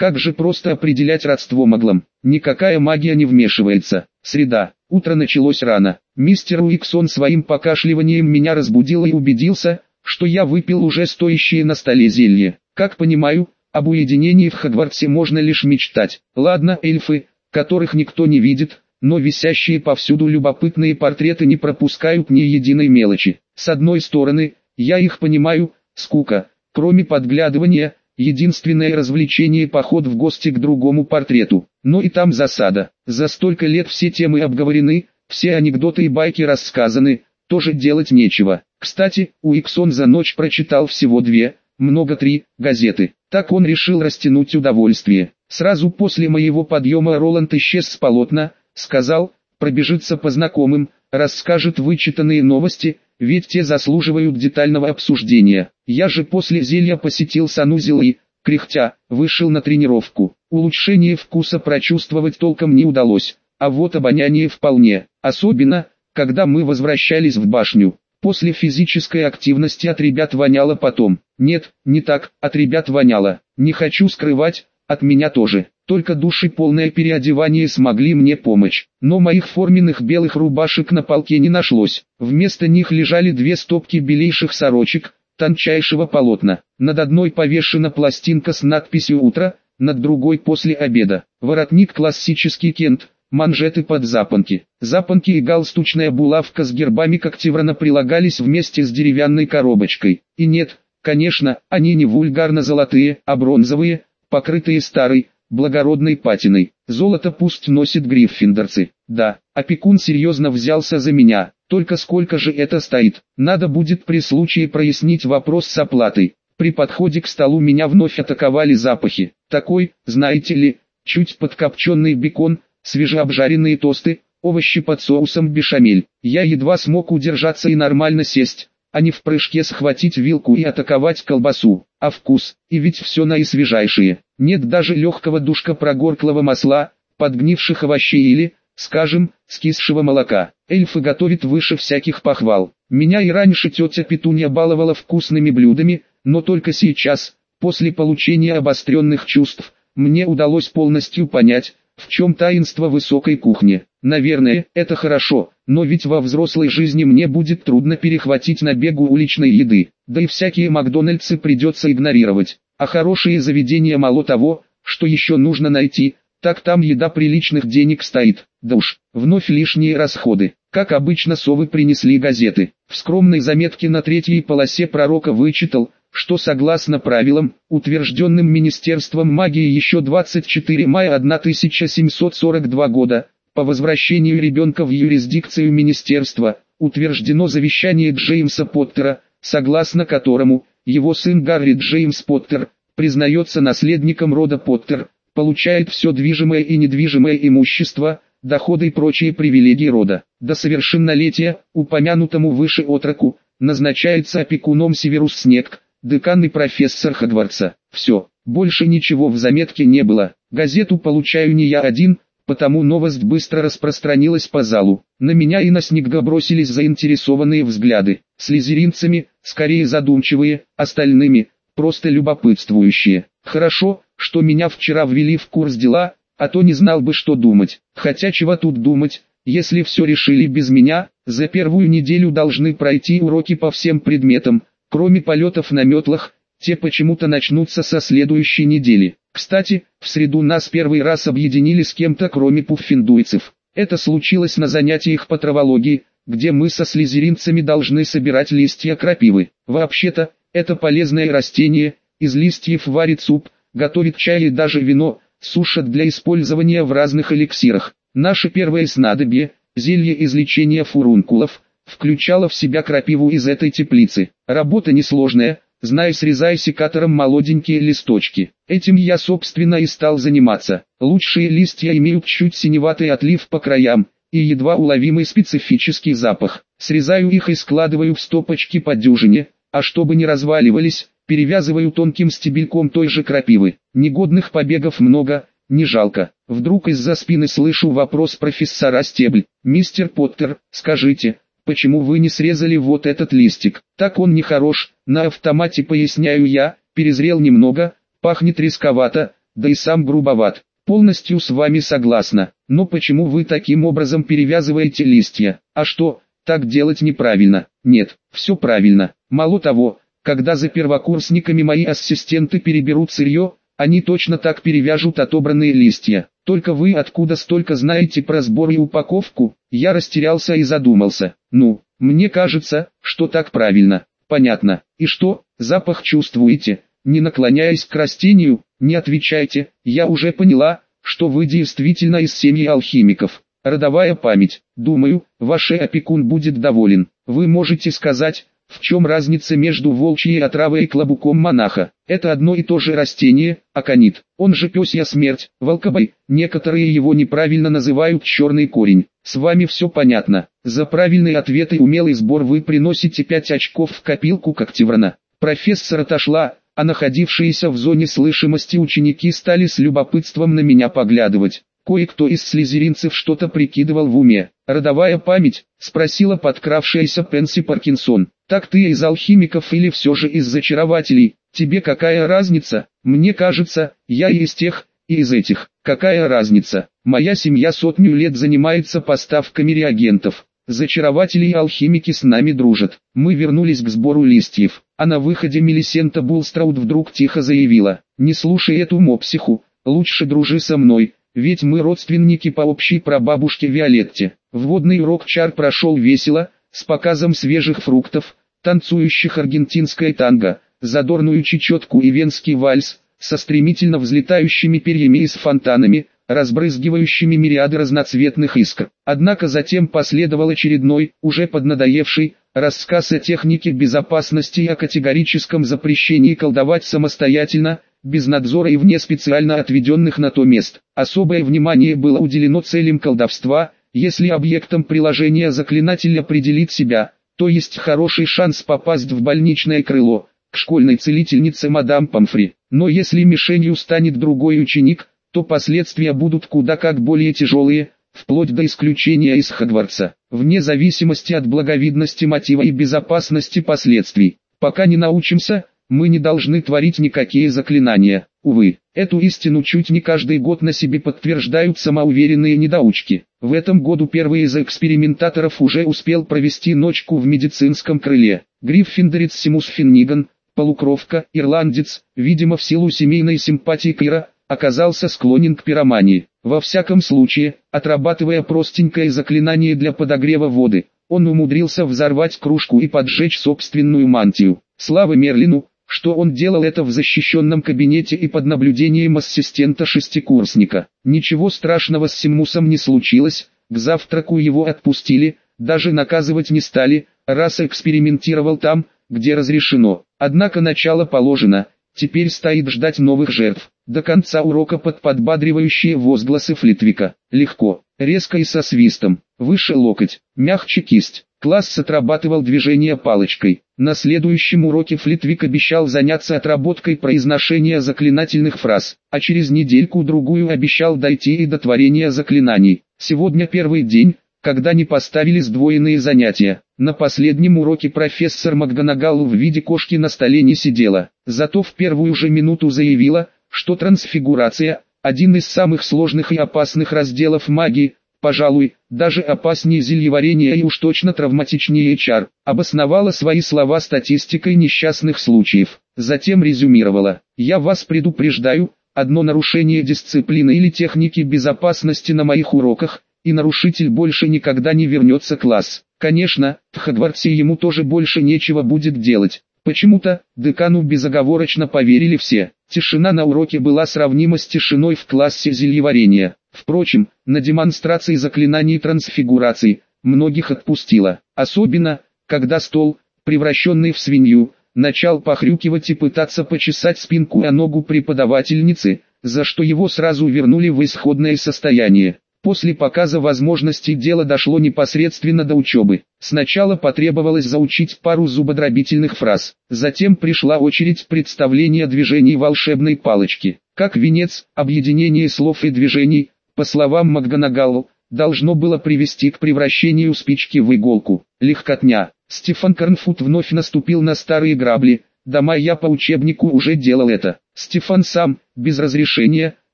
Как же просто определять родство моглом? Никакая магия не вмешивается. Среда. Утро началось рано. Мистер Уиксон своим покашливанием меня разбудил и убедился, что я выпил уже стоящее на столе зелье. Как понимаю, об уединении в Хогвартсе можно лишь мечтать. Ладно, эльфы, которых никто не видит, но висящие повсюду любопытные портреты не пропускают ни единой мелочи. С одной стороны, я их понимаю, скука, кроме подглядывания, единственное развлечение поход в гости к другому портрету. Но и там засада. За столько лет все темы обговорены, все анекдоты и байки рассказаны, тоже делать нечего. Кстати, Уиксон за ночь прочитал всего две, много три, газеты. Так он решил растянуть удовольствие. Сразу после моего подъема Роланд исчез с полотна, сказал, пробежится по знакомым, расскажет вычитанные новости, ведь те заслуживают детального обсуждения. Я же после зелья посетил санузел и, кряхтя, вышел на тренировку. Улучшение вкуса прочувствовать толком не удалось, а вот обоняние вполне, особенно, когда мы возвращались в башню. После физической активности от ребят воняло потом. Нет, не так, от ребят воняло. Не хочу скрывать, от меня тоже. Только души полное переодевание смогли мне помочь. Но моих форменных белых рубашек на полке не нашлось. Вместо них лежали две стопки белейших сорочек, тончайшего полотна. Над одной повешена пластинка с надписью «Утро», над другой «После обеда». Воротник классический кент, манжеты под запонки. Запонки и галстучная булавка с гербами Коктеврана прилагались вместе с деревянной коробочкой. И нет, конечно, они не вульгарно золотые, а бронзовые, покрытые старой, благородной патиной. Золото пусть носит гриффиндорцы. Да, опекун серьезно взялся за меня. Только сколько же это стоит? Надо будет при случае прояснить вопрос с оплатой. При подходе к столу меня вновь атаковали запахи. Такой, знаете ли, чуть подкопченный бекон, свежеобжаренные тосты, овощи под соусом бешамель. Я едва смог удержаться и нормально сесть а не в прыжке схватить вилку и атаковать колбасу, а вкус, и ведь все наисвежайшее. Нет даже легкого душка прогорклого масла, подгнивших овощей или, скажем, скисшего молока. Эльфы готовят выше всяких похвал. Меня и раньше тетя Петунья баловала вкусными блюдами, но только сейчас, после получения обостренных чувств, мне удалось полностью понять, в чем таинство высокой кухни. Наверное, это хорошо, но ведь во взрослой жизни мне будет трудно перехватить на бегу уличной еды, да и всякие Макдональдсы придется игнорировать. А хорошие заведения мало того, что еще нужно найти, так там еда приличных денег стоит. Да уж, вновь лишние расходы. Как обычно совы принесли газеты. В скромной заметке на третьей полосе пророка вычитал, что согласно правилам, утвержденным Министерством магии еще 24 мая 1742 года, по возвращению ребенка в юрисдикцию министерства, утверждено завещание Джеймса Поттера, согласно которому, его сын Гарри Джеймс Поттер, признается наследником рода Поттер, получает все движимое и недвижимое имущество, доходы и прочие привилегии рода. До совершеннолетия, упомянутому выше отроку, назначается опекуном Северус Снег, декан и профессор Хогвартса. Все, больше ничего в заметке не было. Газету получаю не я один, потому новость быстро распространилась по залу. На меня и на Снегга бросились заинтересованные взгляды. Слизеринцами, скорее задумчивые, остальными, просто любопытствующие. Хорошо, что меня вчера ввели в курс дела, а то не знал бы что думать. Хотя чего тут думать, если все решили без меня, за первую неделю должны пройти уроки по всем предметам, кроме полетов на метлах, те почему-то начнутся со следующей недели. Кстати, в среду нас первый раз объединили с кем-то кроме пуффиндуйцев. Это случилось на занятиях по травологии, где мы со слезеринцами должны собирать листья крапивы. Вообще-то, это полезное растение, из листьев варит суп, готовит чай и даже вино, сушат для использования в разных эликсирах. Наше первое снадобье, зелье излечения фурункулов, включало в себя крапиву из этой теплицы. Работа несложная, знай срезай секатором молоденькие листочки. Этим я собственно и стал заниматься. Лучшие листья имеют чуть синеватый отлив по краям, и едва уловимый специфический запах. Срезаю их и складываю в стопочки по дюжине, а чтобы не разваливались, перевязываю тонким стебельком той же крапивы. Негодных побегов много, не жалко. Вдруг из-за спины слышу вопрос профессора Стебль. «Мистер Поттер, скажите, почему вы не срезали вот этот листик? Так он не хорош, на автомате поясняю я, перезрел немного, пахнет рисковато, да и сам грубоват. Полностью с вами согласна, но почему вы таким образом перевязываете листья? А что, так делать неправильно? Нет, все правильно. Мало того, когда за первокурсниками мои ассистенты переберут сырье, они точно так перевяжут отобранные листья. Только вы откуда столько знаете про сбор и упаковку? Я растерялся и задумался. Ну, мне кажется, что так правильно. Понятно. И что, запах чувствуете? Не наклоняясь к растению, не отвечайте, я уже поняла, что вы действительно из семьи алхимиков. Родовая память. Думаю, ваш опекун будет доволен. Вы можете сказать, в чем разница между волчьей отравой и клобуком монаха? Это одно и то же растение, аконит. Он же пёсья смерть, волкобой. Некоторые его неправильно называют черный корень. С вами все понятно. За правильный ответ и умелый сбор вы приносите 5 очков в копилку Коктеврана. Профессор отошла, а находившиеся в зоне слышимости ученики стали с любопытством на меня поглядывать. Кое-кто из слезеринцев что-то прикидывал в уме. «Родовая память?» – спросила подкравшаяся Пенси Паркинсон. «Так ты из алхимиков или все же из зачарователей? Тебе какая разница? Мне кажется, я и из тех, и из этих. Какая разница? Моя семья сотню лет занимается поставками реагентов. Зачарователи и алхимики с нами дружат. Мы вернулись к сбору листьев. А на выходе Мелисента Булстраут вдруг тихо заявила, «Не слушай эту мопсиху, лучше дружи со мной, ведь мы родственники по общей прабабушке Виолетте». Вводный урок чар прошел весело, с показом свежих фруктов, танцующих аргентинское танго, задорную чечетку и венский вальс, со стремительно взлетающими перьями и с фонтанами, разбрызгивающими мириады разноцветных искр. Однако затем последовал очередной, уже поднадоевший, рассказ о технике безопасности и о категорическом запрещении колдовать самостоятельно, без надзора и вне специально отведенных на то мест. Особое внимание было уделено целям колдовства, если объектом приложения заклинатель определит себя, то есть хороший шанс попасть в больничное крыло, к школьной целительнице мадам Памфри. Но если мишенью станет другой ученик, то последствия будут куда как более тяжелые, вплоть до исключения из Хогвартса, вне зависимости от благовидности мотива и безопасности последствий. Пока не научимся, мы не должны творить никакие заклинания. Увы, эту истину чуть не каждый год на себе подтверждают самоуверенные недоучки. В этом году первый из экспериментаторов уже успел провести ночку в медицинском крыле. Гриффиндорец Симус Финниган, полукровка, ирландец, видимо в силу семейной симпатии Кира, оказался склонен к пиромании. Во всяком случае, отрабатывая простенькое заклинание для подогрева воды, он умудрился взорвать кружку и поджечь собственную мантию. Слава Мерлину, что он делал это в защищенном кабинете и под наблюдением ассистента-шестикурсника. Ничего страшного с Симмусом не случилось, к завтраку его отпустили, даже наказывать не стали, раз экспериментировал там, где разрешено. Однако начало положено, теперь стоит ждать новых жертв. До конца урока под подбадривающие возгласы Флитвика. Легко, резко и со свистом. Выше локоть, мягче кисть. Класс отрабатывал движение палочкой. На следующем уроке Флитвик обещал заняться отработкой произношения заклинательных фраз, а через недельку-другую обещал дойти и до творения заклинаний. Сегодня первый день, когда не поставили сдвоенные занятия. На последнем уроке профессор МакГонагал в виде кошки на столе не сидела, зато в первую же минуту заявила, что трансфигурация – один из самых сложных и опасных разделов магии, пожалуй, даже опаснее зельеварения и уж точно травматичнее чар, обосновала свои слова статистикой несчастных случаев. Затем резюмировала, «Я вас предупреждаю, одно нарушение дисциплины или техники безопасности на моих уроках, и нарушитель больше никогда не вернется класс. Конечно, в Хогвартсе ему тоже больше нечего будет делать, Почему-то, декану безоговорочно поверили все. Тишина на уроке была сравнима с тишиной в классе зельеварения. Впрочем, на демонстрации заклинаний трансфигурации, многих отпустила. Особенно, когда стол, превращенный в свинью, начал похрюкивать и пытаться почесать спинку о ногу преподавательницы, за что его сразу вернули в исходное состояние. После показа возможностей дело дошло непосредственно до учебы. Сначала потребовалось заучить пару зубодробительных фраз, затем пришла очередь представления движений волшебной палочки. Как венец, объединение слов и движений, по словам МакГонагалл, должно было привести к превращению спички в иголку. Легкотня. Стефан Карнфут вновь наступил на старые грабли, дома я по учебнику уже делал это. Стефан сам, без разрешения,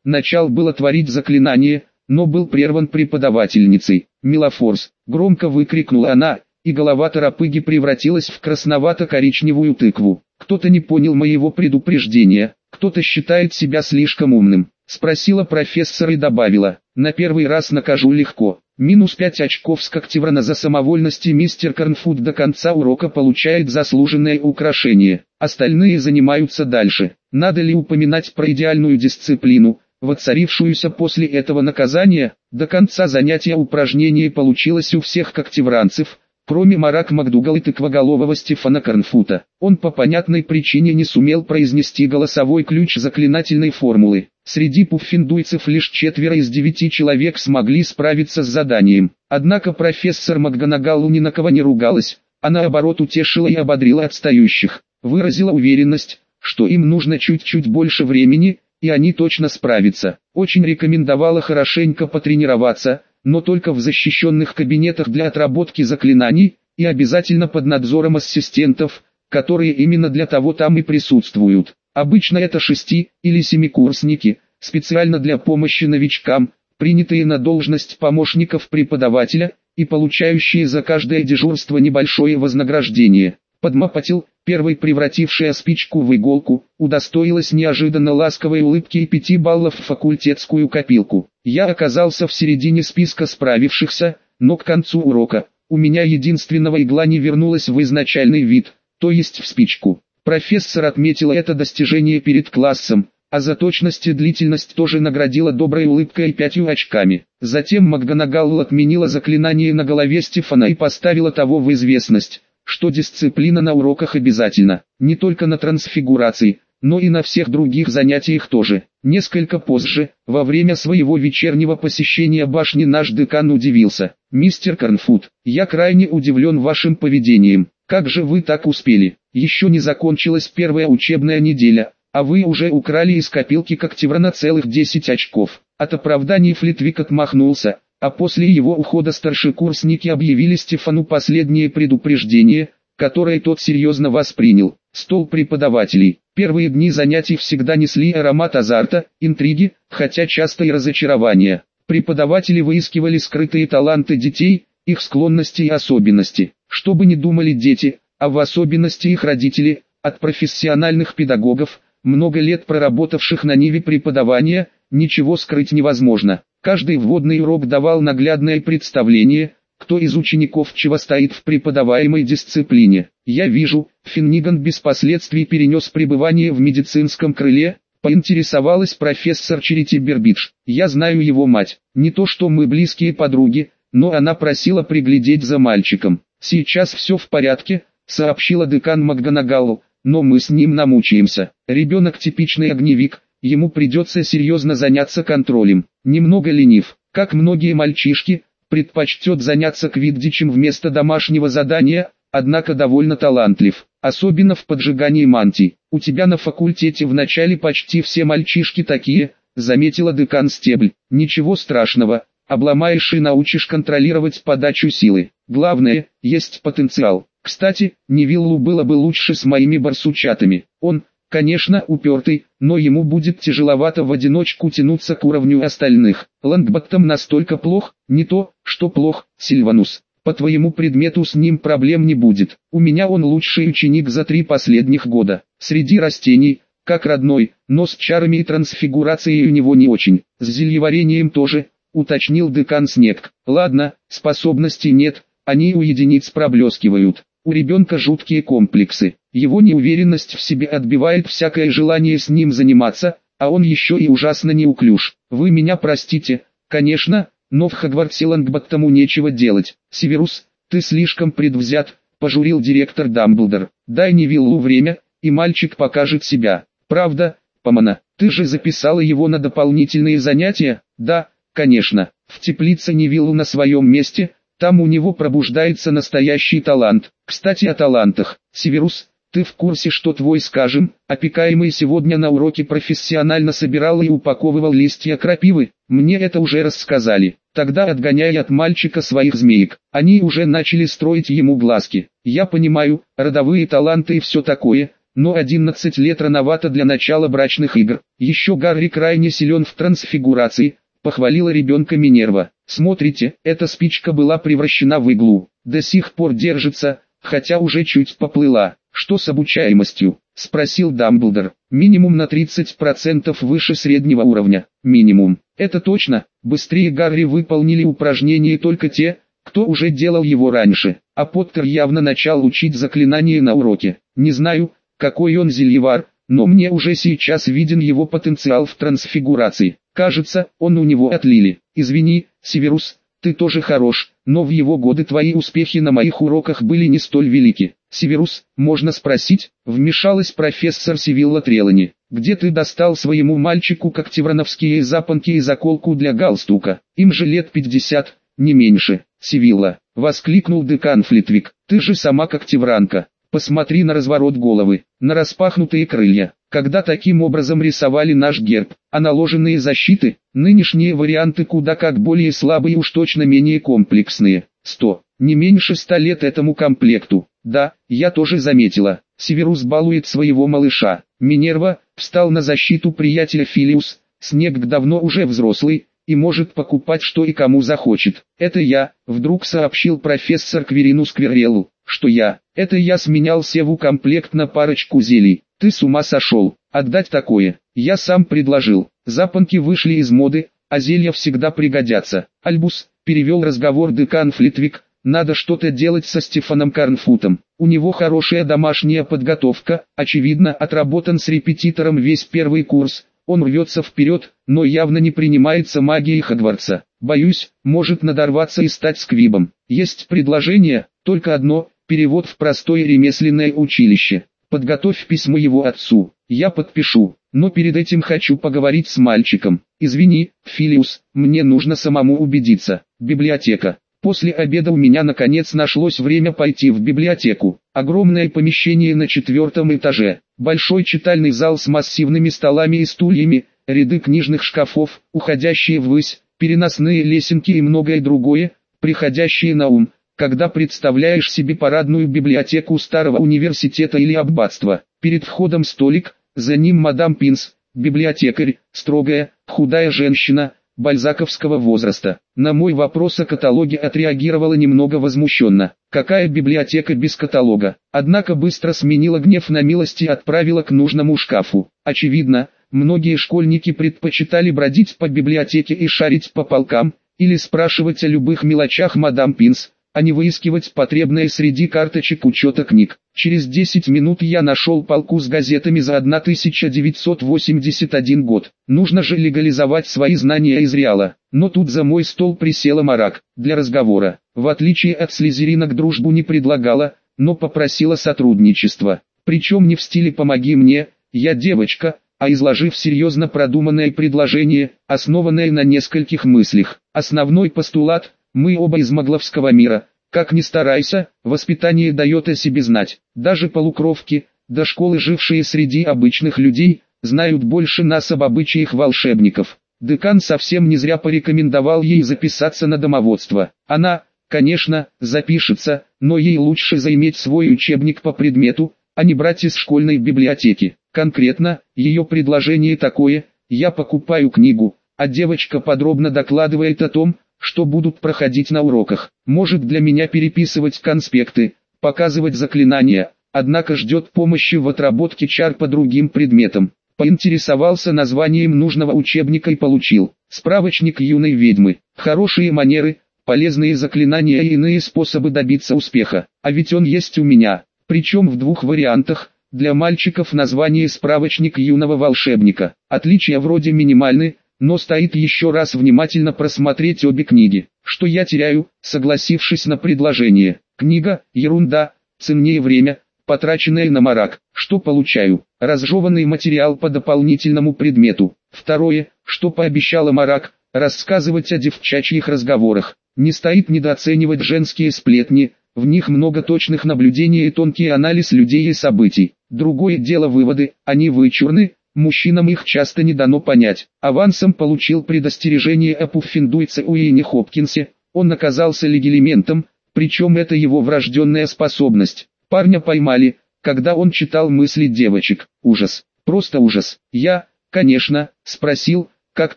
начал было творить заклинание, но был прерван преподавательницей. «Милофорс!» — громко выкрикнула она, и голова торопыги превратилась в красновато-коричневую тыкву. Кто-то не понял моего предупреждения, кто-то считает себя слишком умным. Спросила профессор и добавила, на первый раз накажу легко. Минус 5 очков с Коктеврана за самовольности мистер Корнфуд до конца урока получает заслуженное украшение. Остальные занимаются дальше. Надо ли упоминать про идеальную дисциплину, воцарившуюся после этого наказания? До конца занятия упражнение получилось у всех коктевранцев, кроме Марак Макдугал и тыквоголового Стефана Корнфута. Он по понятной причине не сумел произнести голосовой ключ заклинательной формулы. Среди пуффиндуйцев лишь четверо из девяти человек смогли справиться с заданием. Однако профессор МакГонагаллу ни на кого не ругалась, а наоборот утешила и ободрила отстающих. Выразила уверенность, что им нужно чуть-чуть больше времени, и они точно справятся. Очень рекомендовала хорошенько потренироваться, но только в защищенных кабинетах для отработки заклинаний, и обязательно под надзором ассистентов, которые именно для того там и присутствуют. Обычно это шести- или семикурсники, специально для помощи новичкам, принятые на должность помощников преподавателя, и получающие за каждое дежурство небольшое вознаграждение. Подмапатил, первой превратившая спичку в иголку, удостоилась неожиданно ласковой улыбки и пяти баллов в факультетскую копилку. Я оказался в середине списка справившихся, но к концу урока, у меня единственного игла не вернулась в изначальный вид, то есть в спичку. Профессор отметила это достижение перед классом, а за точность и длительность тоже наградила доброй улыбкой и пятью очками. Затем МакГонагалл отменила заклинание на голове Стефана и поставила того в известность, что дисциплина на уроках обязательна, не только на трансфигурации, но и на всех других занятиях тоже. Несколько позже, во время своего вечернего посещения башни наш декан удивился. «Мистер Корнфуд, я крайне удивлен вашим поведением. Как же вы так успели? Еще не закончилась первая учебная неделя, а вы уже украли из копилки Коктеврана целых 10 очков». От оправданий Флитвик отмахнулся, а после его ухода старшекурсники объявили Стефану последнее предупреждение, которое тот серьезно воспринял. Стол преподавателей. Первые дни занятий всегда несли аромат азарта, интриги, хотя часто и разочарования. Преподаватели выискивали скрытые таланты детей, их склонности и особенности. Что бы ни думали дети, а в особенности их родители, от профессиональных педагогов, много лет проработавших на ниве преподавания, ничего скрыть невозможно. Каждый вводный урок давал наглядное представление, кто из учеников чего стоит в преподаваемой дисциплине. Я вижу, Финниган без последствий перенес пребывание в медицинском крыле, поинтересовалась профессор Черити Бербидж. Я знаю его мать, не то что мы близкие подруги, но она просила приглядеть за мальчиком. Сейчас все в порядке, сообщила декан МакГонагаллу, но мы с ним намучаемся. Ребенок типичный огневик, ему придется серьезно заняться контролем. Немного ленив, как многие мальчишки, предпочтет заняться квиддичем вместо домашнего задания, однако довольно талантлив, особенно в поджигании мантий. У тебя на факультете вначале почти все мальчишки такие, заметила декан Стебль. Ничего страшного, обломаешь и научишь контролировать подачу силы. Главное, есть потенциал. Кстати, Невиллу было бы лучше с моими барсучатами. Он, конечно, упертый, но ему будет тяжеловато в одиночку тянуться к уровню остальных. Лангбаттом настолько плох, не то, что плох, Сильванус. По твоему предмету с ним проблем не будет. У меня он лучший ученик за три последних года. Среди растений, как родной, но с чарами и трансфигурацией у него не очень. С зельеварением тоже, уточнил декан Снег. Ладно, способностей нет, они у единиц проблескивают. У ребенка жуткие комплексы. Его неуверенность в себе отбивает всякое желание с ним заниматься, а он еще и ужасно неуклюж. Вы меня простите, конечно, но в Хогвартсе Лангбаттому нечего делать. Северус, ты слишком предвзят, пожурил директор Дамблдор. Дай Невиллу время, и мальчик покажет себя. Правда, Помана, ты же записала его на дополнительные занятия? Да, конечно. В теплице Невиллу на своем месте, там у него пробуждается настоящий талант. Кстати о талантах. Северус, ты в курсе, что твой, скажем, опекаемый сегодня на уроке профессионально собирал и упаковывал листья крапивы? Мне это уже рассказали. Тогда отгоняй от мальчика своих змеек. Они уже начали строить ему глазки. Я понимаю, родовые таланты и все такое, но 11 лет рановато для начала брачных игр. Еще Гарри крайне силен в трансфигурации, похвалила ребенка Минерва. Смотрите, эта спичка была превращена в иглу, до сих пор держится, хотя уже чуть поплыла. Что с обучаемостью? Спросил Дамблдор. Минимум на 30% выше среднего уровня. Минимум. Это точно. Быстрее Гарри выполнили упражнения только те, кто уже делал его раньше. А Поттер явно начал учить заклинания на уроке. Не знаю, какой он зельевар, но мне уже сейчас виден его потенциал в трансфигурации. Кажется, он у него отлили. Извини, Северус, ты тоже хорош, но в его годы твои успехи на моих уроках были не столь велики. Северус, можно спросить, вмешалась профессор Сивилла Трелани. Где ты достал своему мальчику когтеврановские запонки и заколку для галстука? Им же лет пятьдесят, не меньше. Сивилла, воскликнул декан Флитвик, ты же сама когтевранка. Посмотри на разворот головы, на распахнутые крылья. Когда таким образом рисовали наш герб, а наложенные защиты, нынешние варианты куда как более слабые и уж точно менее комплексные. 100. Не меньше ста лет этому комплекту. Да, я тоже заметила. Северус балует своего малыша. Минерва встал на защиту приятеля Филиус. Снег давно уже взрослый, и может покупать что и кому захочет. Это я, вдруг сообщил профессор Кверину Сквереллу, что я, это я сменял Севу комплект на парочку зелий. Ты с ума сошел, отдать такое, я сам предложил. Запонки вышли из моды, а зелья всегда пригодятся. Альбус, перевел разговор декан Флитвик, надо что-то делать со Стефаном Карнфутом. У него хорошая домашняя подготовка, очевидно отработан с репетитором весь первый курс, он рвется вперед, но явно не принимается магией Хогвартса. Боюсь, может надорваться и стать сквибом. Есть предложение, только одно, перевод в простое ремесленное училище. Подготовь письмо его отцу, я подпишу, но перед этим хочу поговорить с мальчиком. Извини, Филиус, мне нужно самому убедиться. Библиотека. После обеда у меня наконец нашлось время пойти в библиотеку. Огромное помещение на четвертом этаже, большой читальный зал с массивными столами и стульями, ряды книжных шкафов, уходящие ввысь, переносные лесенки и многое другое, приходящее на ум, когда представляешь себе парадную библиотеку старого университета или аббатства. Перед входом столик, за ним мадам Пинс, библиотекарь, строгая, худая женщина, бальзаковского возраста. На мой вопрос о каталоге отреагировала немного возмущенно. Какая библиотека без каталога? Однако быстро сменила гнев на милость и отправила к нужному шкафу. Очевидно, многие школьники предпочитали бродить по библиотеке и шарить по полкам, или спрашивать о любых мелочах мадам Пинс, а не выискивать потребное среди карточек учета книг. Через 10 минут я нашел полку с газетами за 1981 год. Нужно же легализовать свои знания из Реала. Но тут за мой стол присела Марак, для разговора. В отличие от слезеринок дружбу не предлагала, но попросила сотрудничества. Причем не в стиле «помоги мне, я девочка», а изложив серьезно продуманное предложение, основанное на нескольких мыслях. Основной постулат мы оба из магловского мира. Как ни старайся, воспитание дает о себе знать. Даже полукровки, до школы жившие среди обычных людей, знают больше нас об обычаях волшебников. Декан совсем не зря порекомендовал ей записаться на домоводство. Она, конечно, запишется, но ей лучше заиметь свой учебник по предмету, а не брать из школьной библиотеки. Конкретно, ее предложение такое, я покупаю книгу, а девочка подробно докладывает о том, что будут проходить на уроках. Может для меня переписывать конспекты, показывать заклинания, однако ждет помощи в отработке чар по другим предметам. Поинтересовался названием нужного учебника и получил. Справочник юной ведьмы. Хорошие манеры, полезные заклинания и иные способы добиться успеха. А ведь он есть у меня. Причем в двух вариантах. Для мальчиков название справочник юного волшебника. Отличия вроде минимальны, но стоит еще раз внимательно просмотреть обе книги. Что я теряю, согласившись на предложение? Книга – ерунда, ценнее время, потраченное на марак. Что получаю? Разжеванный материал по дополнительному предмету. Второе, что пообещала марак, рассказывать о девчачьих разговорах. Не стоит недооценивать женские сплетни, в них много точных наблюдений и тонкий анализ людей и событий. Другое дело выводы, они вычурны, Мужчинам их часто не дано понять. Авансом получил предостережение о пуффиндуйце Уине Хопкинсе, он оказался легилиментом, причем это его врожденная способность. Парня поймали, когда он читал мысли девочек. Ужас, просто ужас. Я, конечно, спросил, как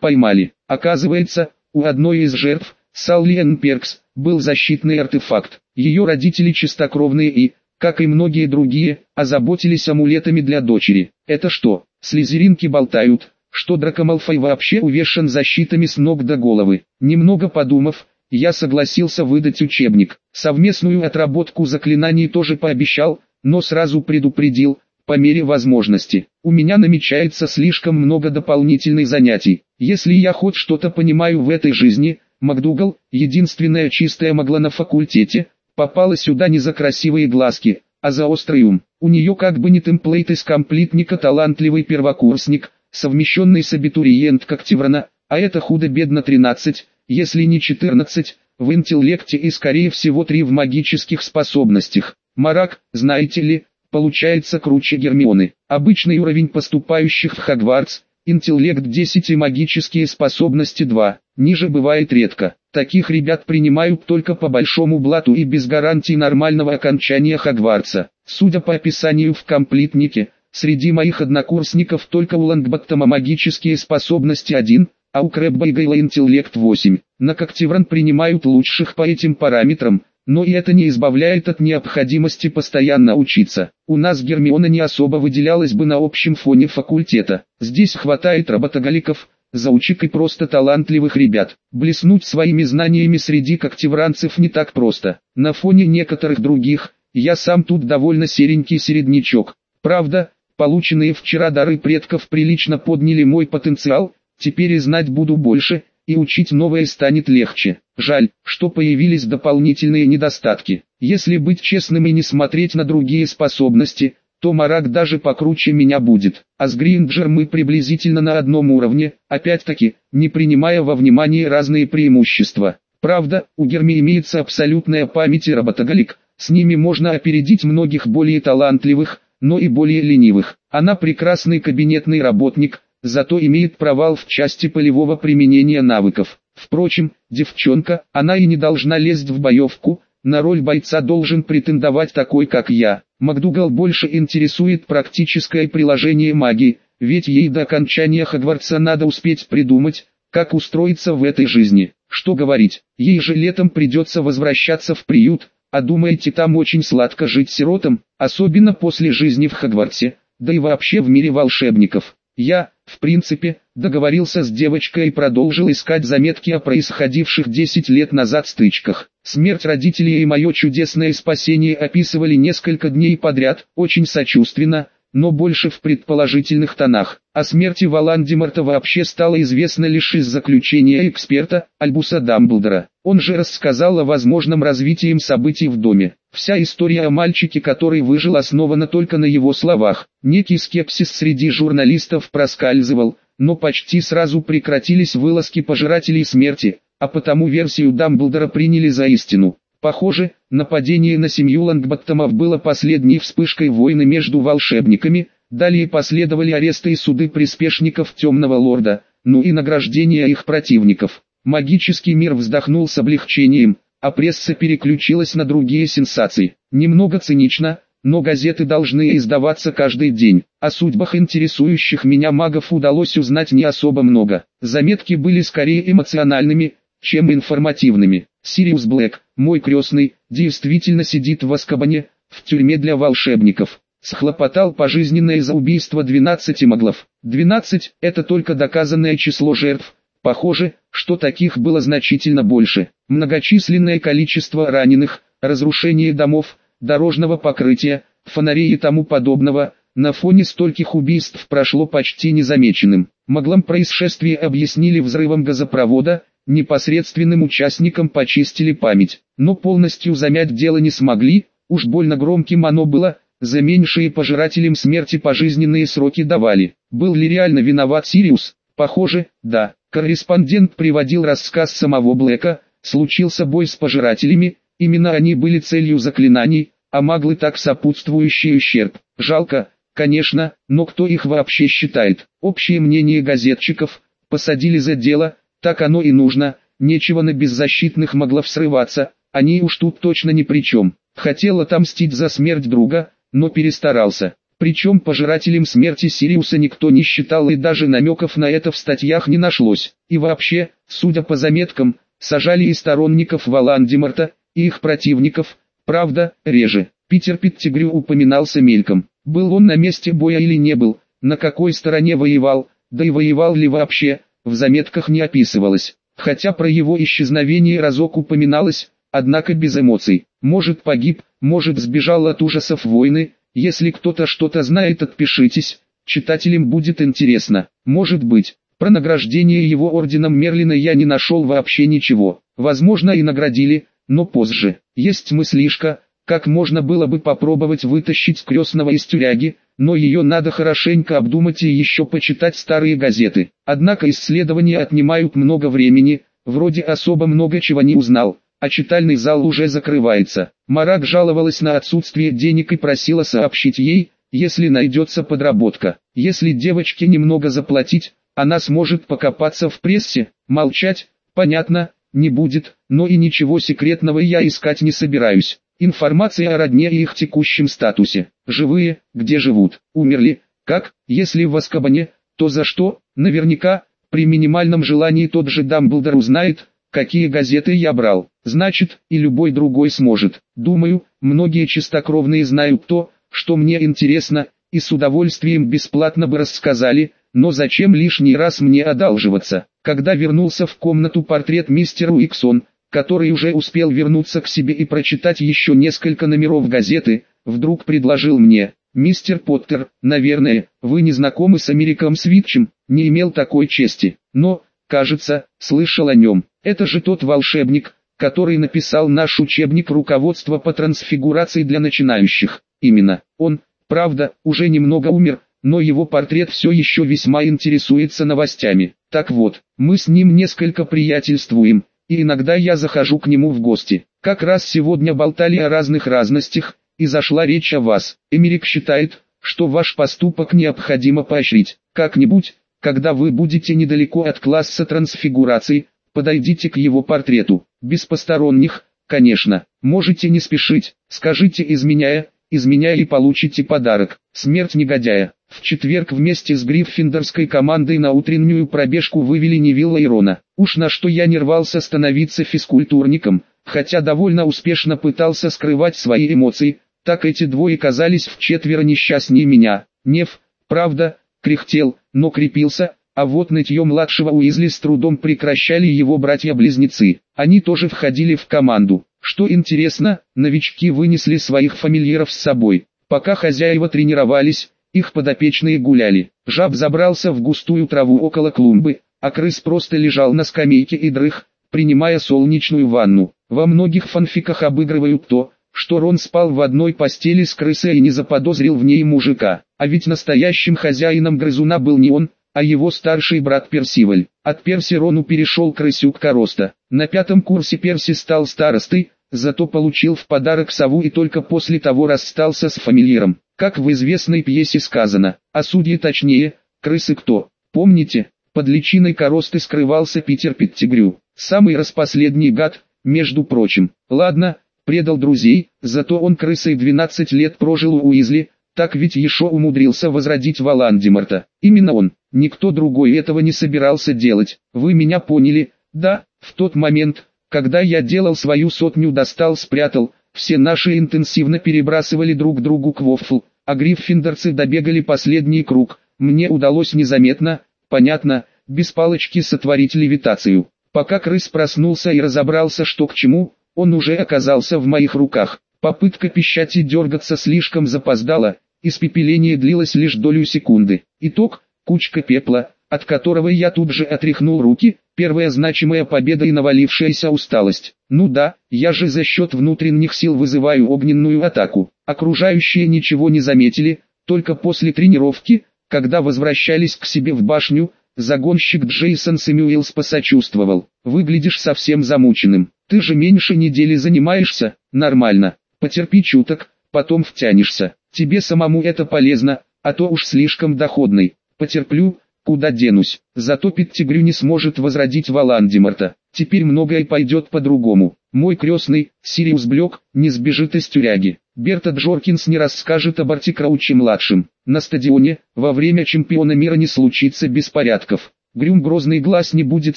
поймали. Оказывается, у одной из жертв, Саллиен Перкс, был защитный артефакт. Ее родители чистокровные и, как и многие другие, озаботились амулетами для дочери. Это что, слезеринки болтают, что Драко Малфой вообще увешан защитами с ног до головы. Немного подумав, я согласился выдать учебник. Совместную отработку заклинаний тоже пообещал, но сразу предупредил, по мере возможности. У меня намечается слишком много дополнительных занятий. Если я хоть что-то понимаю в этой жизни, МакДугал, единственная чистая могла на факультете, попала сюда не за красивые глазки, а за острый ум. У нее как бы не темплейт из комплитника талантливый первокурсник, совмещенный с абитуриенткой Тиврана, а это худо-бедно 13, если не 14, в интеллекте и скорее всего 3 в магических способностях. Марак, знаете ли, получается круче Гермионы. Обычный уровень поступающих в Хогвартс, интеллект 10 и магические способности 2, ниже бывает редко. Таких ребят принимают только по большому блату и без гарантии нормального окончания Хогвартса. Судя по описанию в комплитнике, среди моих однокурсников только у Лангбаттома магические способности 1, а у Крэбба и интеллект 8. На Коктевран принимают лучших по этим параметрам, но и это не избавляет от необходимости постоянно учиться. У нас Гермиона не особо выделялась бы на общем фоне факультета. Здесь хватает работоголиков, заучек и просто талантливых ребят. Блеснуть своими знаниями среди когтевранцев не так просто. На фоне некоторых других, я сам тут довольно серенький середнячок. Правда, полученные вчера дары предков прилично подняли мой потенциал, теперь и знать буду больше, и учить новое станет легче. Жаль, что появились дополнительные недостатки. Если быть честным и не смотреть на другие способности, то Марак даже покруче меня будет. А с Гринджер мы приблизительно на одном уровне, опять-таки, не принимая во внимание разные преимущества. Правда, у Герми имеется абсолютная память и работоголик, с ними можно опередить многих более талантливых, но и более ленивых. Она прекрасный кабинетный работник, зато имеет провал в части полевого применения навыков. Впрочем, девчонка, она и не должна лезть в боевку, на роль бойца должен претендовать такой как я. МакДугал больше интересует практическое приложение магии, ведь ей до окончания Хогвартса надо успеть придумать, как устроиться в этой жизни. Что говорить, ей же летом придется возвращаться в приют, а думаете там очень сладко жить сиротам, особенно после жизни в Хогвартсе, да и вообще в мире волшебников. Я, в принципе, договорился с девочкой и продолжил искать заметки о происходивших 10 лет назад стычках. Смерть родителей и мое чудесное спасение описывали несколько дней подряд, очень сочувственно, но больше в предположительных тонах. О смерти Валандимарта вообще стало известно лишь из заключения эксперта, Альбуса Дамблдора. Он же рассказал о возможном развитии событий в доме. Вся история о мальчике, который выжил, основана только на его словах. Некий скепсис среди журналистов проскальзывал, но почти сразу прекратились вылазки пожирателей смерти, а потому версию Дамблдора приняли за истину. Похоже, нападение на семью Лангбаттомов было последней вспышкой войны между волшебниками, далее последовали аресты и суды приспешников Темного Лорда, ну и награждение их противников. Магический мир вздохнул с облегчением, а пресса переключилась на другие сенсации. Немного цинично, но газеты должны издаваться каждый день. О судьбах интересующих меня магов удалось узнать не особо много. Заметки были скорее эмоциональными, чем информативными. Сириус Блэк, мой крестный, действительно сидит в Аскабане, в тюрьме для волшебников. Схлопотал пожизненное за убийство 12 маглов. 12 – это только доказанное число жертв. Похоже, что таких было значительно больше. Многочисленное количество раненых, разрушение домов, дорожного покрытия, фонарей и тому подобного, на фоне стольких убийств прошло почти незамеченным. Моглом происшествие объяснили взрывом газопровода, непосредственным участникам почистили память, но полностью замять дело не смогли, уж больно громким оно было, за меньшие пожирателям смерти пожизненные сроки давали. Был ли реально виноват Сириус? Похоже, да. Корреспондент приводил рассказ самого Блэка, случился бой с пожирателями, именно они были целью заклинаний, а маглы так сопутствующий ущерб. Жалко, конечно, но кто их вообще считает? Общее мнение газетчиков, посадили за дело, так оно и нужно, нечего на беззащитных могло срываться, они уж тут точно ни при чем. Хотел отомстить за смерть друга, но перестарался. Причем пожирателем смерти Сириуса никто не считал и даже намеков на это в статьях не нашлось. И вообще, судя по заметкам, сажали и сторонников Валандимарта, и их противников, правда, реже. Питер Петтигрю упоминался мельком. Был он на месте боя или не был, на какой стороне воевал, да и воевал ли вообще, в заметках не описывалось. Хотя про его исчезновение разок упоминалось, однако без эмоций. Может погиб, может сбежал от ужасов войны, если кто-то что-то знает отпишитесь, читателям будет интересно. Может быть, про награждение его орденом Мерлина я не нашел вообще ничего. Возможно и наградили, но позже. Есть мыслишка, как можно было бы попробовать вытащить крестного из тюряги, но ее надо хорошенько обдумать и еще почитать старые газеты. Однако исследования отнимают много времени, вроде особо много чего не узнал а читальный зал уже закрывается. Марак жаловалась на отсутствие денег и просила сообщить ей, если найдется подработка. Если девочке немного заплатить, она сможет покопаться в прессе, молчать, понятно, не будет, но и ничего секретного я искать не собираюсь. Информация о родне и их текущем статусе. Живые, где живут, умерли, как, если в Аскабане, то за что, наверняка, при минимальном желании тот же Дамблдор узнает, какие газеты я брал. Значит, и любой другой сможет. Думаю, многие чистокровные знают то, что мне интересно, и с удовольствием бесплатно бы рассказали, но зачем лишний раз мне одалживаться? Когда вернулся в комнату портрет мистера Уиксон, который уже успел вернуться к себе и прочитать еще несколько номеров газеты, вдруг предложил мне, «Мистер Поттер, наверное, вы не знакомы с Америком Свитчем, не имел такой чести, но, кажется, слышал о нем. Это же тот волшебник, который написал наш учебник руководства по трансфигурации для начинающих. Именно, он, правда, уже немного умер, но его портрет все еще весьма интересуется новостями. Так вот, мы с ним несколько приятельствуем, и иногда я захожу к нему в гости. Как раз сегодня болтали о разных разностях, и зашла речь о вас. Эмерик считает, что ваш поступок необходимо поощрить. Как-нибудь, когда вы будете недалеко от класса трансфигурации, подойдите к его портрету, без посторонних, конечно, можете не спешить, скажите изменяя, изменяя и получите подарок, смерть негодяя. В четверг вместе с Гриффиндорской командой на утреннюю пробежку вывели Невилла и Рона. Уж на что я не рвался становиться физкультурником, хотя довольно успешно пытался скрывать свои эмоции, так эти двое казались в четверо несчастнее меня. Нев, правда, кряхтел, но крепился, а вот нытье младшего Уизли с трудом прекращали его братья-близнецы. Они тоже входили в команду. Что интересно, новички вынесли своих фамильеров с собой. Пока хозяева тренировались, их подопечные гуляли. Жаб забрался в густую траву около клумбы, а крыс просто лежал на скамейке и дрых, принимая солнечную ванну. Во многих фанфиках обыгрывают то, что Рон спал в одной постели с крысой и не заподозрил в ней мужика. А ведь настоящим хозяином грызуна был не он, а его старший брат Персиваль. От Перси Рону перешел крысюк Короста. На пятом курсе Перси стал старостой, зато получил в подарок сову и только после того расстался с фамильером. Как в известной пьесе сказано, а судьи точнее, крысы кто? Помните, под личиной Коросты скрывался Питер Петтигрю, самый распоследний гад, между прочим. Ладно, предал друзей, зато он крысой 12 лет прожил у Уизли, так ведь еще умудрился возродить Валандимарта. Именно он, никто другой этого не собирался делать. Вы меня поняли, да, в тот момент, когда я делал свою сотню достал спрятал, все наши интенсивно перебрасывали друг другу квофл, а гриффиндорцы добегали последний круг. Мне удалось незаметно, понятно, без палочки сотворить левитацию. Пока крыс проснулся и разобрался что к чему, он уже оказался в моих руках. Попытка пищать и дергаться слишком запоздала, испепеление длилось лишь долю секунды. Итог – кучка пепла, от которого я тут же отряхнул руки, первая значимая победа и навалившаяся усталость. Ну да, я же за счет внутренних сил вызываю огненную атаку. Окружающие ничего не заметили, только после тренировки, когда возвращались к себе в башню, загонщик Джейсон Сэмюэлс посочувствовал. Выглядишь совсем замученным. Ты же меньше недели занимаешься, нормально. Потерпи чуток, потом втянешься. Тебе самому это полезно, а то уж слишком доходный. Потерплю, куда денусь. Зато Петтигрю не сможет возродить Валандимарта. Теперь многое пойдет по-другому. Мой крестный, Сириус Блек, не сбежит из тюряги. Берта Джоркинс не расскажет об Арти Крауче-младшем. На стадионе, во время чемпиона мира не случится беспорядков. Грюм Грозный Глаз не будет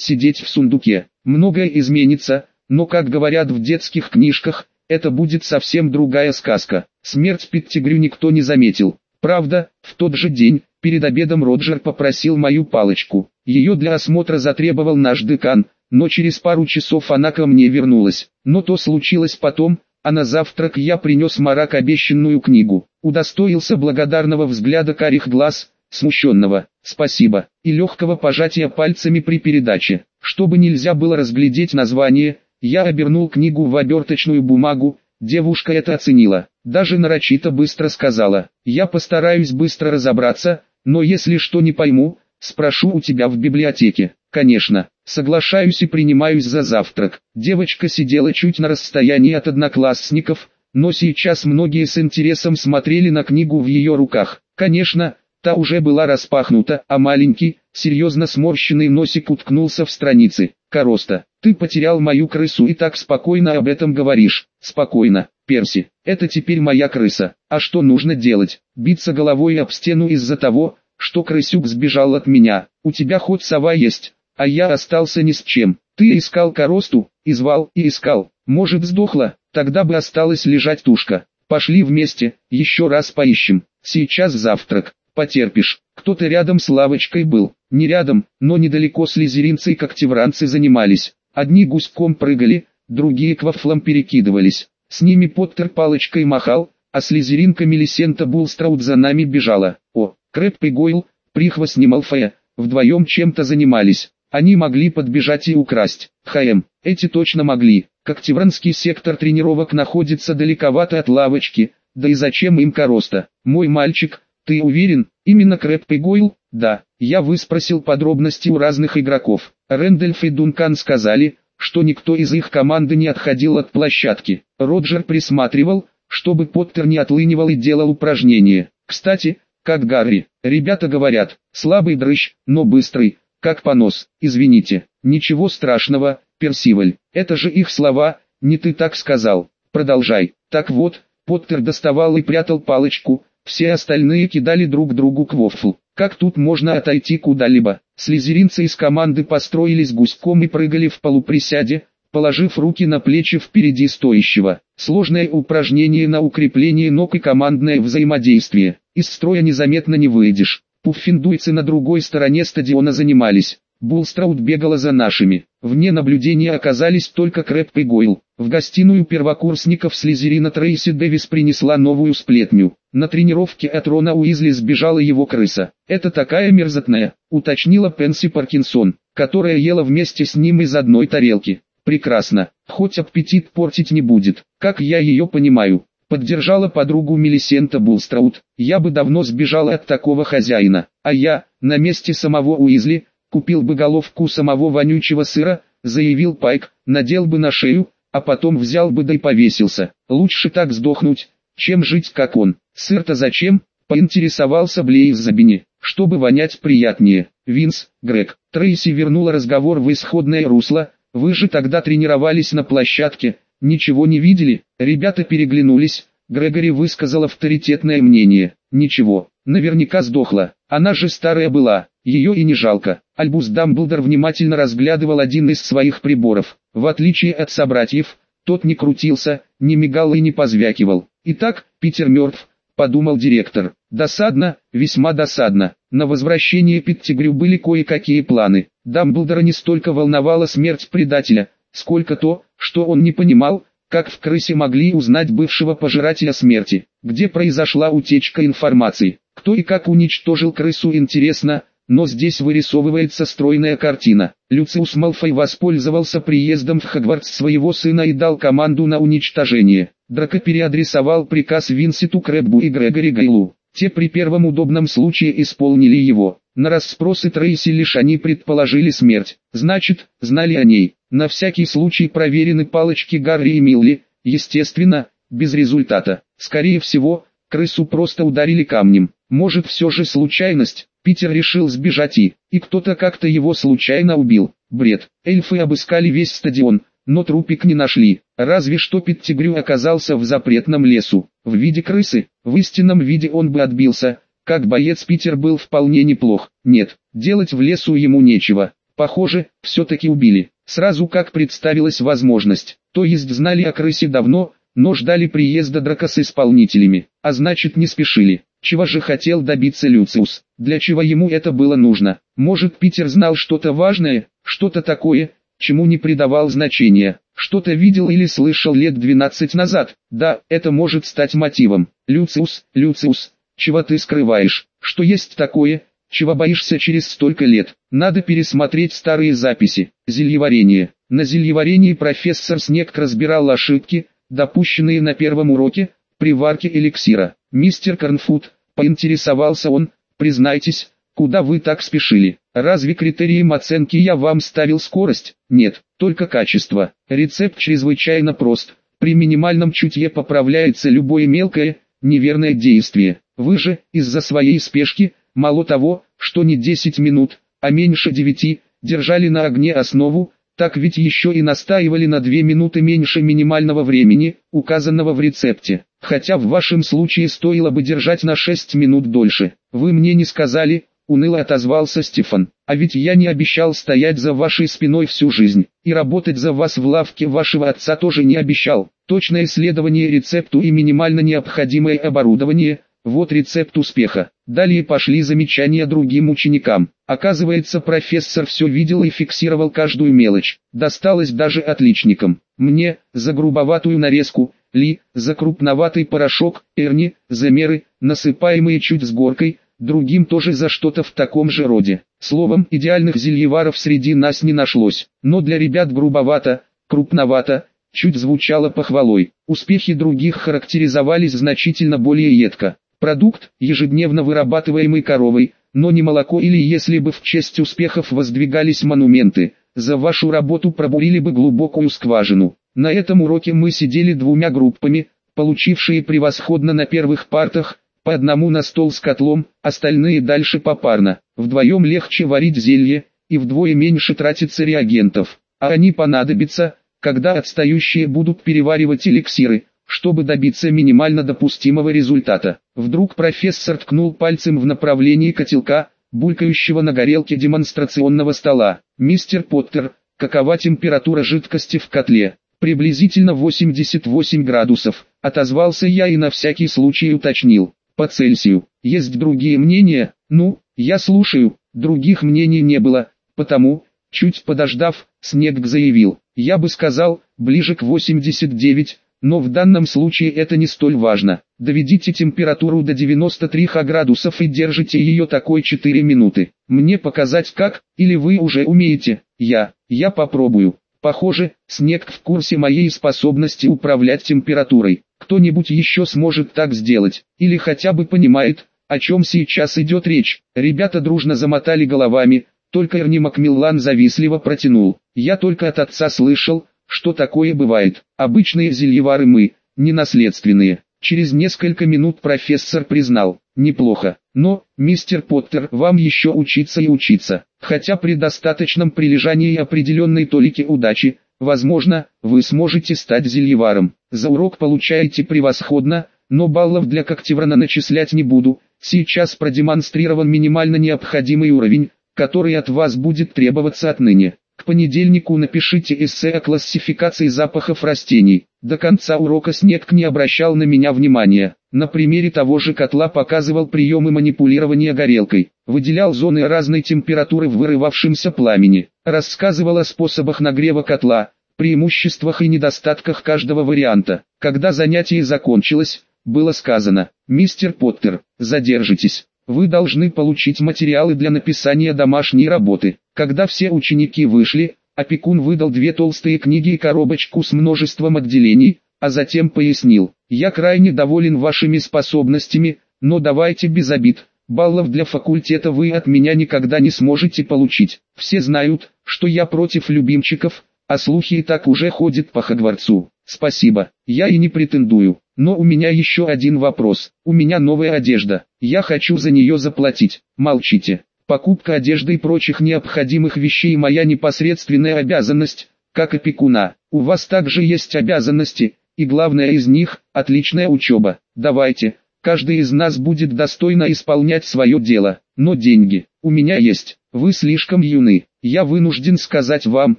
сидеть в сундуке. Многое изменится, но как говорят в детских книжках, это будет совсем другая сказка. Смерть Петтигрю никто не заметил. Правда, в тот же день, перед обедом Роджер попросил мою палочку. Ее для осмотра затребовал наш декан, но через пару часов она ко мне вернулась. Но то случилось потом, а на завтрак я принес Марак обещанную книгу. Удостоился благодарного взгляда карих глаз, смущенного «спасибо» и легкого пожатия пальцами при передаче. Чтобы нельзя было разглядеть название, я обернул книгу в оберточную бумагу, девушка это оценила. Даже нарочито быстро сказала, я постараюсь быстро разобраться, но если что не пойму, спрошу у тебя в библиотеке. Конечно, соглашаюсь и принимаюсь за завтрак. Девочка сидела чуть на расстоянии от одноклассников, но сейчас многие с интересом смотрели на книгу в ее руках. Конечно, та уже была распахнута, а маленький, серьезно сморщенный носик уткнулся в страницы. Короста, ты потерял мою крысу и так спокойно об этом говоришь. Спокойно, Перси, это теперь моя крыса. А что нужно делать? Биться головой об стену из-за того, что крысюк сбежал от меня. У тебя хоть сова есть, а я остался ни с чем. Ты искал коросту, и звал, и искал. Может сдохла, тогда бы осталась лежать тушка. Пошли вместе, еще раз поищем. Сейчас завтрак, потерпишь. Кто-то рядом с лавочкой был. Не рядом, но недалеко слезеринцы и когтевранцы занимались. Одни гуськом прыгали, другие квафлом перекидывались. С ними Поттер палочкой махал, а слизеринка Мелисента Булстраут за нами бежала. О, Крэбб и Гойл, прихвостни Малфоя, вдвоем чем-то занимались. Они могли подбежать и украсть. Хм, эти точно могли. Когтевранский сектор тренировок находится далековато от лавочки, да и зачем им Короста? Мой мальчик, ты уверен, именно Крэбб и Гойл? Да, я выспросил подробности у разных игроков. Рэндольф и Дункан сказали, что никто из их команды не отходил от площадки. Роджер присматривал, чтобы Поттер не отлынивал и делал упражнения. Кстати, как Гарри, ребята говорят, слабый дрыщ, но быстрый, как понос, извините, ничего страшного, Персиваль, это же их слова, не ты так сказал, продолжай. Так вот, Поттер доставал и прятал палочку, все остальные кидали друг другу квофл. Как тут можно отойти куда-либо? Слизеринцы из команды построились гуськом и прыгали в полуприсяде, положив руки на плечи впереди стоящего. Сложное упражнение на укрепление ног и командное взаимодействие. Из строя незаметно не выйдешь. Пуффиндуйцы на другой стороне стадиона занимались. Булстраут бегала за нашими. Вне наблюдения оказались только Крэп и Гойл. В гостиную первокурсников Слизерина Трейси Дэвис принесла новую сплетню. На тренировке от Рона Уизли сбежала его крыса. «Это такая мерзотная», — уточнила Пенси Паркинсон, которая ела вместе с ним из одной тарелки. «Прекрасно, хоть аппетит портить не будет, как я ее понимаю». Поддержала подругу Мелисента Булстраут. «Я бы давно сбежала от такого хозяина, а я, на месте самого Уизли, купил бы головку самого вонючего сыра, заявил Пайк, надел бы на шею, а потом взял бы да и повесился. Лучше так сдохнуть, чем жить как он. Сыр-то зачем? Поинтересовался Блейз Забини, чтобы вонять приятнее. Винс, Грег, Трейси вернула разговор в исходное русло, вы же тогда тренировались на площадке, ничего не видели? Ребята переглянулись, Грегори высказал авторитетное мнение. Ничего, наверняка сдохла, она же старая была, ее и не жалко. Альбус Дамблдор внимательно разглядывал один из своих приборов. В отличие от собратьев, тот не крутился, не мигал и не позвякивал. «Итак, Питер мертв», — подумал директор. «Досадно, весьма досадно. На возвращение Петтигрю были кое-какие планы. Дамблдора не столько волновала смерть предателя, сколько то, что он не понимал, как в крысе могли узнать бывшего пожирателя смерти, где произошла утечка информации, кто и как уничтожил крысу интересно, но здесь вырисовывается стройная картина. Люциус Малфой воспользовался приездом в Хогвартс своего сына и дал команду на уничтожение. Драко переадресовал приказ Винситу Крэббу и Грегори Гейлу. Те при первом удобном случае исполнили его. На расспросы Трейси лишь они предположили смерть. Значит, знали о ней. На всякий случай проверены палочки Гарри и Милли. Естественно, без результата. Скорее всего, крысу просто ударили камнем. Может все же случайность, Питер решил сбежать и, и кто-то как-то его случайно убил. Бред. Эльфы обыскали весь стадион, но трупик не нашли. Разве что Петтигрю оказался в запретном лесу, в виде крысы, в истинном виде он бы отбился, как боец Питер был вполне неплох. Нет, делать в лесу ему нечего. Похоже, все-таки убили. Сразу как представилась возможность. То есть знали о крысе давно, но ждали приезда Драка с исполнителями, а значит не спешили. Чего же хотел добиться Люциус? Для чего ему это было нужно? Может Питер знал что-то важное, что-то такое, чему не придавал значения, что-то видел или слышал лет 12 назад? Да, это может стать мотивом. Люциус, Люциус, чего ты скрываешь? Что есть такое, чего боишься через столько лет? Надо пересмотреть старые записи. Зельеварение. На зельеварении профессор Снег разбирал ошибки, допущенные на первом уроке, при варке эликсира. Мистер Корнфуд, поинтересовался он, признайтесь, куда вы так спешили? Разве критерием оценки я вам ставил скорость? Нет, только качество. Рецепт чрезвычайно прост. При минимальном чутье поправляется любое мелкое, неверное действие. Вы же, из-за своей спешки, мало того, что не 10 минут, а меньше 9, держали на огне основу, так ведь еще и настаивали на 2 минуты меньше минимального времени, указанного в рецепте. Хотя в вашем случае стоило бы держать на 6 минут дольше. Вы мне не сказали, уныло отозвался Стефан. А ведь я не обещал стоять за вашей спиной всю жизнь, и работать за вас в лавке вашего отца тоже не обещал. Точное исследование рецепту и минимально необходимое оборудование – вот рецепт успеха. Далее пошли замечания другим ученикам. Оказывается, профессор все видел и фиксировал каждую мелочь. Досталось даже отличникам. Мне, за грубоватую нарезку, Ли, за крупноватый порошок, Эрни, за меры, насыпаемые чуть с горкой, другим тоже за что-то в таком же роде. Словом, идеальных зельеваров среди нас не нашлось. Но для ребят грубовато, крупновато, чуть звучало похвалой. Успехи других характеризовались значительно более едко. Продукт, ежедневно вырабатываемый коровой, но не молоко или если бы в честь успехов воздвигались монументы, за вашу работу пробурили бы глубокую скважину. На этом уроке мы сидели двумя группами, получившие превосходно на первых партах, по одному на стол с котлом, остальные дальше попарно. Вдвоем легче варить зелье, и вдвое меньше тратится реагентов, а они понадобятся, когда отстающие будут переваривать эликсиры, чтобы добиться минимально допустимого результата. Вдруг профессор ткнул пальцем в направлении котелка, булькающего на горелке демонстрационного стола. «Мистер Поттер, какова температура жидкости в котле?» «Приблизительно 88 градусов», отозвался я и на всякий случай уточнил. «По Цельсию. Есть другие мнения?» «Ну, я слушаю». Других мнений не было, потому, чуть подождав, Снег заявил. «Я бы сказал, ближе к 89, но в данном случае это не столь важно. Доведите температуру до 93 градусов и держите ее такой 4 минуты. Мне показать как, или вы уже умеете? Я, я попробую. Похоже, снег в курсе моей способности управлять температурой. Кто-нибудь еще сможет так сделать, или хотя бы понимает, о чем сейчас идет речь. Ребята дружно замотали головами, только Эрни Макмиллан завистливо протянул. Я только от отца слышал, что такое бывает? Обычные зельевары мы, не наследственные. Через несколько минут профессор признал, неплохо, но, мистер Поттер, вам еще учиться и учиться. Хотя при достаточном прилежании и определенной толике удачи, возможно, вы сможете стать зельеваром. За урок получаете превосходно, но баллов для Коктеврана начислять не буду. Сейчас продемонстрирован минимально необходимый уровень, который от вас будет требоваться отныне. Понедельнику напишите эссе о классификации запахов растений. До конца урока Снег не обращал на меня внимания. На примере того же котла показывал приемы манипулирования горелкой. Выделял зоны разной температуры в вырывавшемся пламени. Рассказывал о способах нагрева котла, преимуществах и недостатках каждого варианта. Когда занятие закончилось, было сказано, «Мистер Поттер, задержитесь». Вы должны получить материалы для написания домашней работы. Когда все ученики вышли, опекун выдал две толстые книги и коробочку с множеством отделений, а затем пояснил, «Я крайне доволен вашими способностями, но давайте без обид, баллов для факультета вы от меня никогда не сможете получить. Все знают, что я против любимчиков, а слухи и так уже ходят по Хогвартсу. Спасибо, я и не претендую. Но у меня еще один вопрос. У меня новая одежда. Я хочу за нее заплатить. Молчите. Покупка одежды и прочих необходимых вещей моя непосредственная обязанность, как опекуна. У вас также есть обязанности, и главное из них – отличная учеба. Давайте, каждый из нас будет достойно исполнять свое дело. Но деньги, у меня есть, вы слишком юны. Я вынужден сказать вам,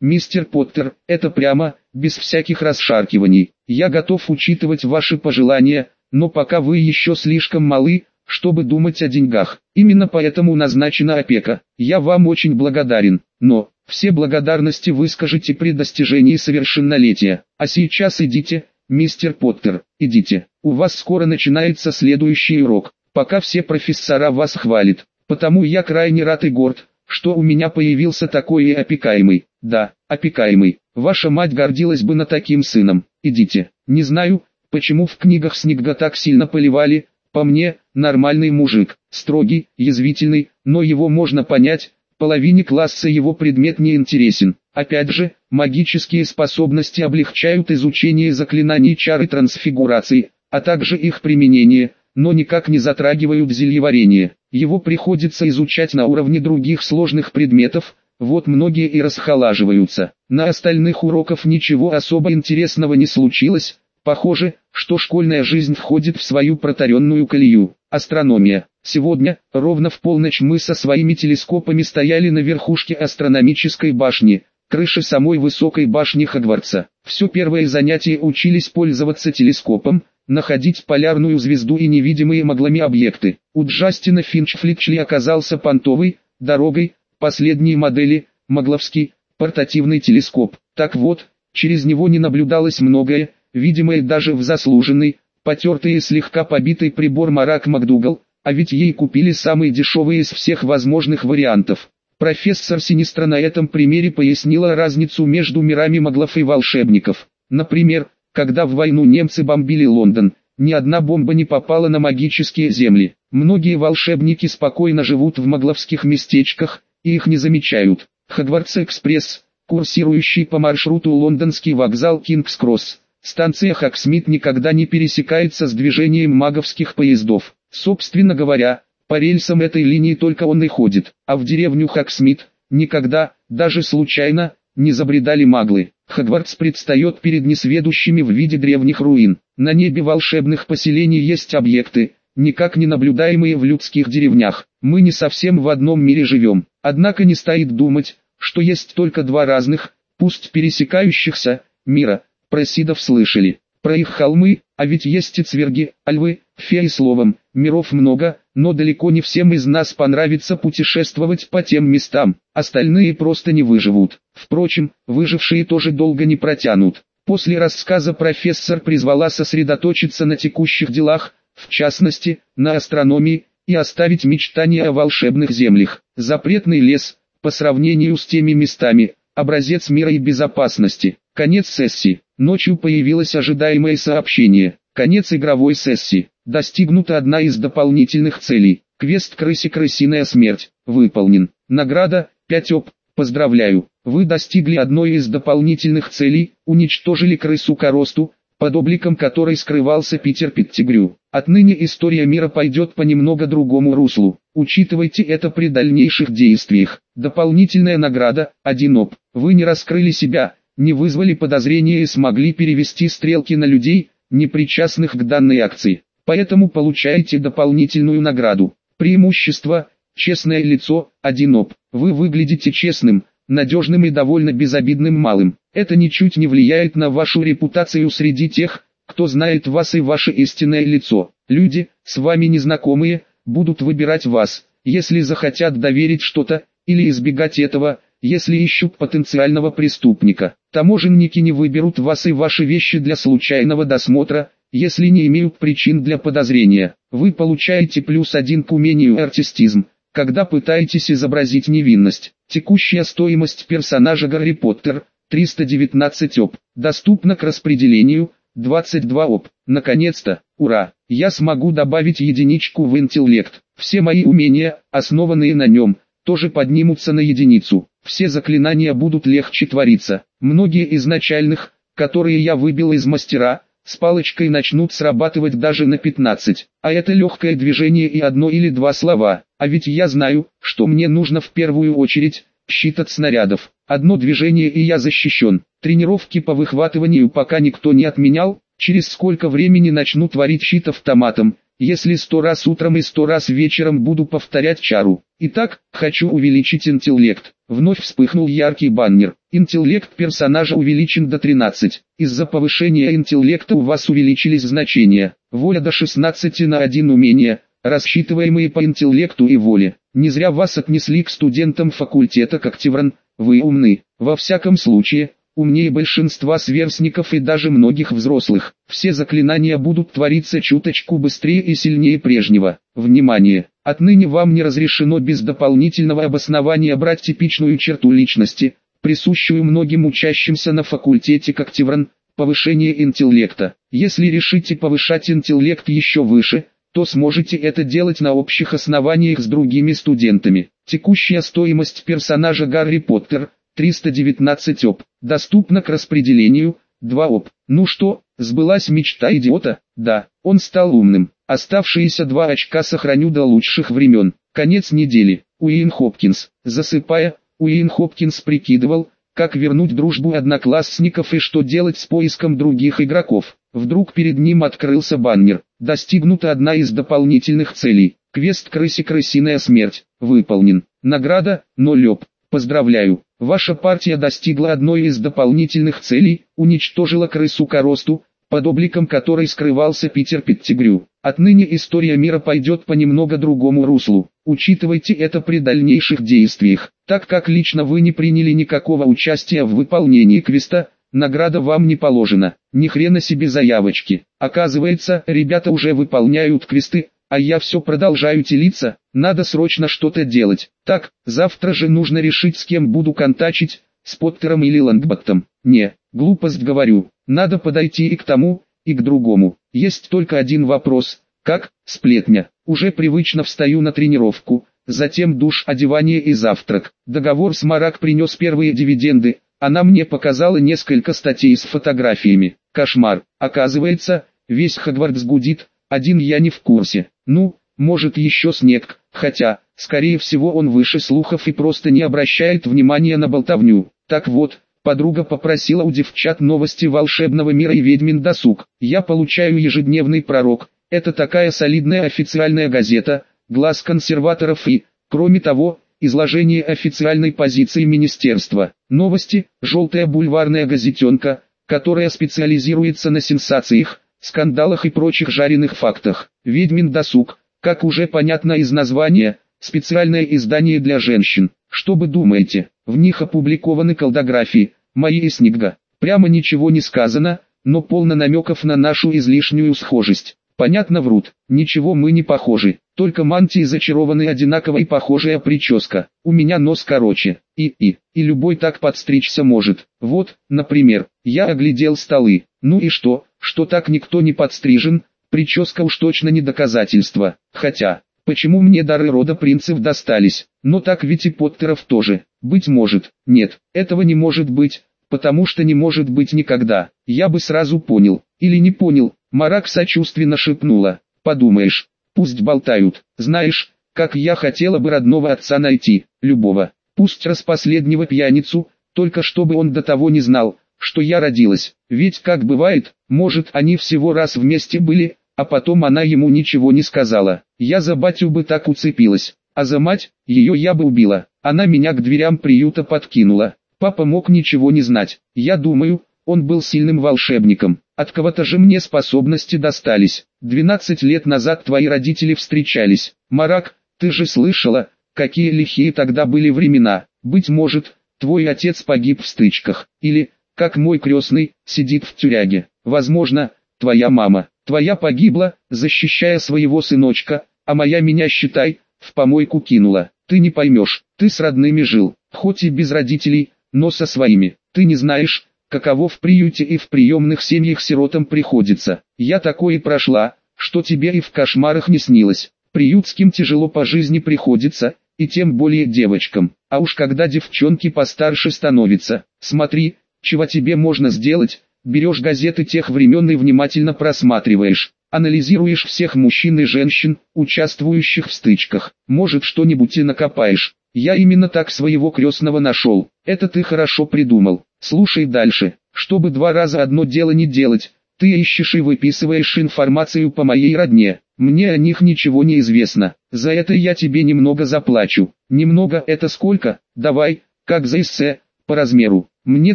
мистер Поттер, это прямо, без всяких расшаркиваний. Я готов учитывать ваши пожелания, но пока вы еще слишком малы, чтобы думать о деньгах. Именно поэтому назначена опека. Я вам очень благодарен, но все благодарности вы скажете при достижении совершеннолетия. А сейчас идите, мистер Поттер, идите. У вас скоро начинается следующий урок. Пока все профессора вас хвалят. Потому я крайне рад и горд, что у меня появился такой и опекаемый. Да, опекаемый. Ваша мать гордилась бы на таким сыном. Идите. Не знаю, почему в книгах Снегга так сильно поливали, по мне, нормальный мужик, строгий, язвительный, но его можно понять, половине класса его предмет не интересен. Опять же, магические способности облегчают изучение заклинаний чары трансфигурации, а также их применение, но никак не затрагивают зельеварение. Его приходится изучать на уровне других сложных предметов, вот многие и расхолаживаются. На остальных уроках ничего особо интересного не случилось, Похоже, что школьная жизнь входит в свою протаренную колею. Астрономия. Сегодня, ровно в полночь мы со своими телескопами стояли на верхушке астрономической башни, крыши самой высокой башни Хогвартса. Все первое занятие учились пользоваться телескопом, находить полярную звезду и невидимые моглами объекты. У Джастина Финчфлитчли оказался понтовый, дорогой, последней модели, могловский, портативный телескоп. Так вот, через него не наблюдалось многое, видимое даже в заслуженный, потертый и слегка побитый прибор Марак МакДугал, а ведь ей купили самый дешевый из всех возможных вариантов. Профессор Синистра на этом примере пояснила разницу между мирами маглов и волшебников. Например, когда в войну немцы бомбили Лондон, ни одна бомба не попала на магические земли. Многие волшебники спокойно живут в магловских местечках, и их не замечают. Хогвартс-экспресс, курсирующий по маршруту лондонский вокзал Кингс-Кросс, станция Хогсмид никогда не пересекается с движением магловских поездов. Собственно говоря, по рельсам этой линии только он и ходит, а в деревню Хогсмид, никогда, даже случайно, не забредали маглы. Хогвартс предстает перед несведущими в виде древних руин. На небе волшебных поселений есть объекты, никак не наблюдаемые в людских деревнях. Мы не совсем в одном мире живем. Однако не стоит думать, что есть только два разных, пусть пересекающихся, мира – про сидов слышали, про их холмы, а ведь есть и цверги, альвы, феи словом, миров много, но далеко не всем из нас понравится путешествовать по тем местам, остальные просто не выживут. Впрочем, выжившие тоже долго не протянут. После рассказа профессор призвала сосредоточиться на текущих делах, в частности, на астрономии, и оставить мечтания о волшебных землях. Запретный лес, по сравнению с теми местами, образец мира и безопасности. Конец сессии. Ночью появилось ожидаемое сообщение. Конец игровой сессии. Достигнута одна из дополнительных целей. Квест «Крыси-крысиная смерть» выполнен. Награда 5 оп. Поздравляю, вы достигли одной из дополнительных целей, уничтожили крысу-коросту, под обликом которой скрывался Питер Петтигрю. Отныне история мира пойдет по немного другому руслу. Учитывайте это при дальнейших действиях. Дополнительная награда, 1 оп. Вы не раскрыли себя, не вызвали подозрения и смогли перевести стрелки на людей, не причастных к данной акции. Поэтому получаете дополнительную награду. Преимущество – честное лицо, один оп. Вы выглядите честным, надежным и довольно безобидным малым. Это ничуть не влияет на вашу репутацию среди тех, кто знает вас и ваше истинное лицо. Люди, с вами незнакомые, будут выбирать вас, если захотят доверить что-то, или избегать этого, если ищут потенциального преступника. Таможенники не выберут вас и ваши вещи для случайного досмотра, если не имеют причин для подозрения. Вы получаете плюс один к умению артистизм, когда пытаетесь изобразить невинность. Текущая стоимость персонажа Гарри Поттер 319 оп. Доступна к распределению 22 оп. Наконец-то, ура, я смогу добавить единичку в интеллект. Все мои умения, основанные на нем, тоже поднимутся на единицу. Все заклинания будут легче твориться. Многие из начальных, которые я выбил из мастера, с палочкой начнут срабатывать даже на 15. А это легкое движение и одно или два слова. А ведь я знаю, что мне нужно в первую очередь, щит от снарядов. Одно движение и я защищен. Тренировки по выхватыванию пока никто не отменял, через сколько времени начну творить щит автоматом, если сто раз утром и сто раз вечером буду повторять чару. Итак, хочу увеличить интеллект. Вновь вспыхнул яркий баннер. Интеллект персонажа увеличен до 13. Из-за повышения интеллекта у вас увеличились значения. Воля до 16 на 1 умение, рассчитываемые по интеллекту и воле. Не зря вас отнесли к студентам факультета как Тевран. Вы умны. Во всяком случае, умнее большинства сверстников и даже многих взрослых. Все заклинания будут твориться чуточку быстрее и сильнее прежнего. Внимание! Отныне вам не разрешено без дополнительного обоснования брать типичную черту личности, присущую многим учащимся на факультете как Тевран, повышение интеллекта. Если решите повышать интеллект еще выше, то сможете это делать на общих основаниях с другими студентами. Текущая стоимость персонажа Гарри Поттер – 319 оп. Доступно к распределению, 2 оп. Ну что, сбылась мечта идиота? Да, он стал умным. Оставшиеся 2 очка сохраню до лучших времен. Конец недели. Уин Хопкинс. Засыпая, Уин Хопкинс прикидывал, как вернуть дружбу одноклассников и что делать с поиском других игроков. Вдруг перед ним открылся баннер. Достигнута одна из дополнительных целей. Квест «Крыси-крысиная смерть» выполнен. Награда – 0 оп. Поздравляю, ваша партия достигла одной из дополнительных целей, уничтожила крысу Коросту, под обликом которой скрывался Питер Петтигрю. Отныне история мира пойдет по немного другому руслу. Учитывайте это при дальнейших действиях. Так как лично вы не приняли никакого участия в выполнении квеста, награда вам не положена. Ни хрена себе заявочки. Оказывается, ребята уже выполняют квесты, а я все продолжаю телиться, надо срочно что-то делать. Так, завтра же нужно решить с кем буду контачить, с Поттером или Лангбаттом. Не, глупость говорю, надо подойти и к тому, и к другому. Есть только один вопрос, как, сплетня, уже привычно встаю на тренировку, затем душ, одевание и завтрак. Договор с Марак принес первые дивиденды, она мне показала несколько статей с фотографиями. Кошмар, оказывается, весь Хогвартс гудит, один я не в курсе. Ну, может еще снег, хотя, скорее всего он выше слухов и просто не обращает внимания на болтовню. Так вот, подруга попросила у девчат новости волшебного мира и ведьмин досуг. Я получаю ежедневный пророк. Это такая солидная официальная газета, глаз консерваторов и, кроме того, изложение официальной позиции министерства. Новости, желтая бульварная газетенка, которая специализируется на сенсациях, скандалах и прочих жареных фактах. Ведьмин досуг, как уже понятно из названия, специальное издание для женщин. Что вы думаете, в них опубликованы колдографии, мои и Снегга. Прямо ничего не сказано, но полно намеков на нашу излишнюю схожесть. Понятно врут, ничего мы не похожи, только мантии зачарованы одинаково и похожая прическа. У меня нос короче, и, и, и любой так подстричься может. Вот, например, я оглядел столы, ну и что, что так никто не подстрижен, прическа уж точно не доказательство. Хотя, почему мне дары рода принцев достались, но так ведь и Поттеров тоже. Быть может, нет, этого не может быть, потому что не может быть никогда. Я бы сразу понял, или не понял, Марак сочувственно шепнула. Подумаешь, пусть болтают, знаешь, как я хотела бы родного отца найти, любого, пусть распоследнего пьяницу, только чтобы он до того не знал, что я родилась. Ведь как бывает, может они всего раз вместе были, а потом она ему ничего не сказала. Я за батю бы так уцепилась, а за мать, ее я бы убила. Она меня к дверям приюта подкинула. Папа мог ничего не знать. Я думаю, он был сильным волшебником. От кого-то же мне способности достались. 12 лет назад твои родители встречались. Марак, ты же слышала, какие лихие тогда были времена. Быть может, твой отец погиб в стычках. Или, как мой крестный, сидит в тюряге. Возможно, твоя мама, твоя погибла, защищая своего сыночка, а моя меня, считай, в помойку кинула. Ты не поймешь, ты с родными жил, хоть и без родителей, но со своими. Ты не знаешь, каково в приюте и в приемных семьях сиротам приходится. Я такое прошла, что тебе и в кошмарах не снилось. Приютским тяжело по жизни приходится, и тем более девочкам. А уж когда девчонки постарше становятся, смотри, чего тебе можно сделать, берешь газеты тех времен и внимательно просматриваешь, анализируешь всех мужчин и женщин, участвующих в стычках, может что-нибудь и накопаешь. Я именно так своего крестного нашел. Это ты хорошо придумал. Слушай дальше. Чтобы два раза одно дело не делать, ты ищешь и выписываешь информацию по моей родне. Мне о них ничего не известно. За это я тебе немного заплачу. Немного это сколько? Давай, как за эссе, по размеру. Мне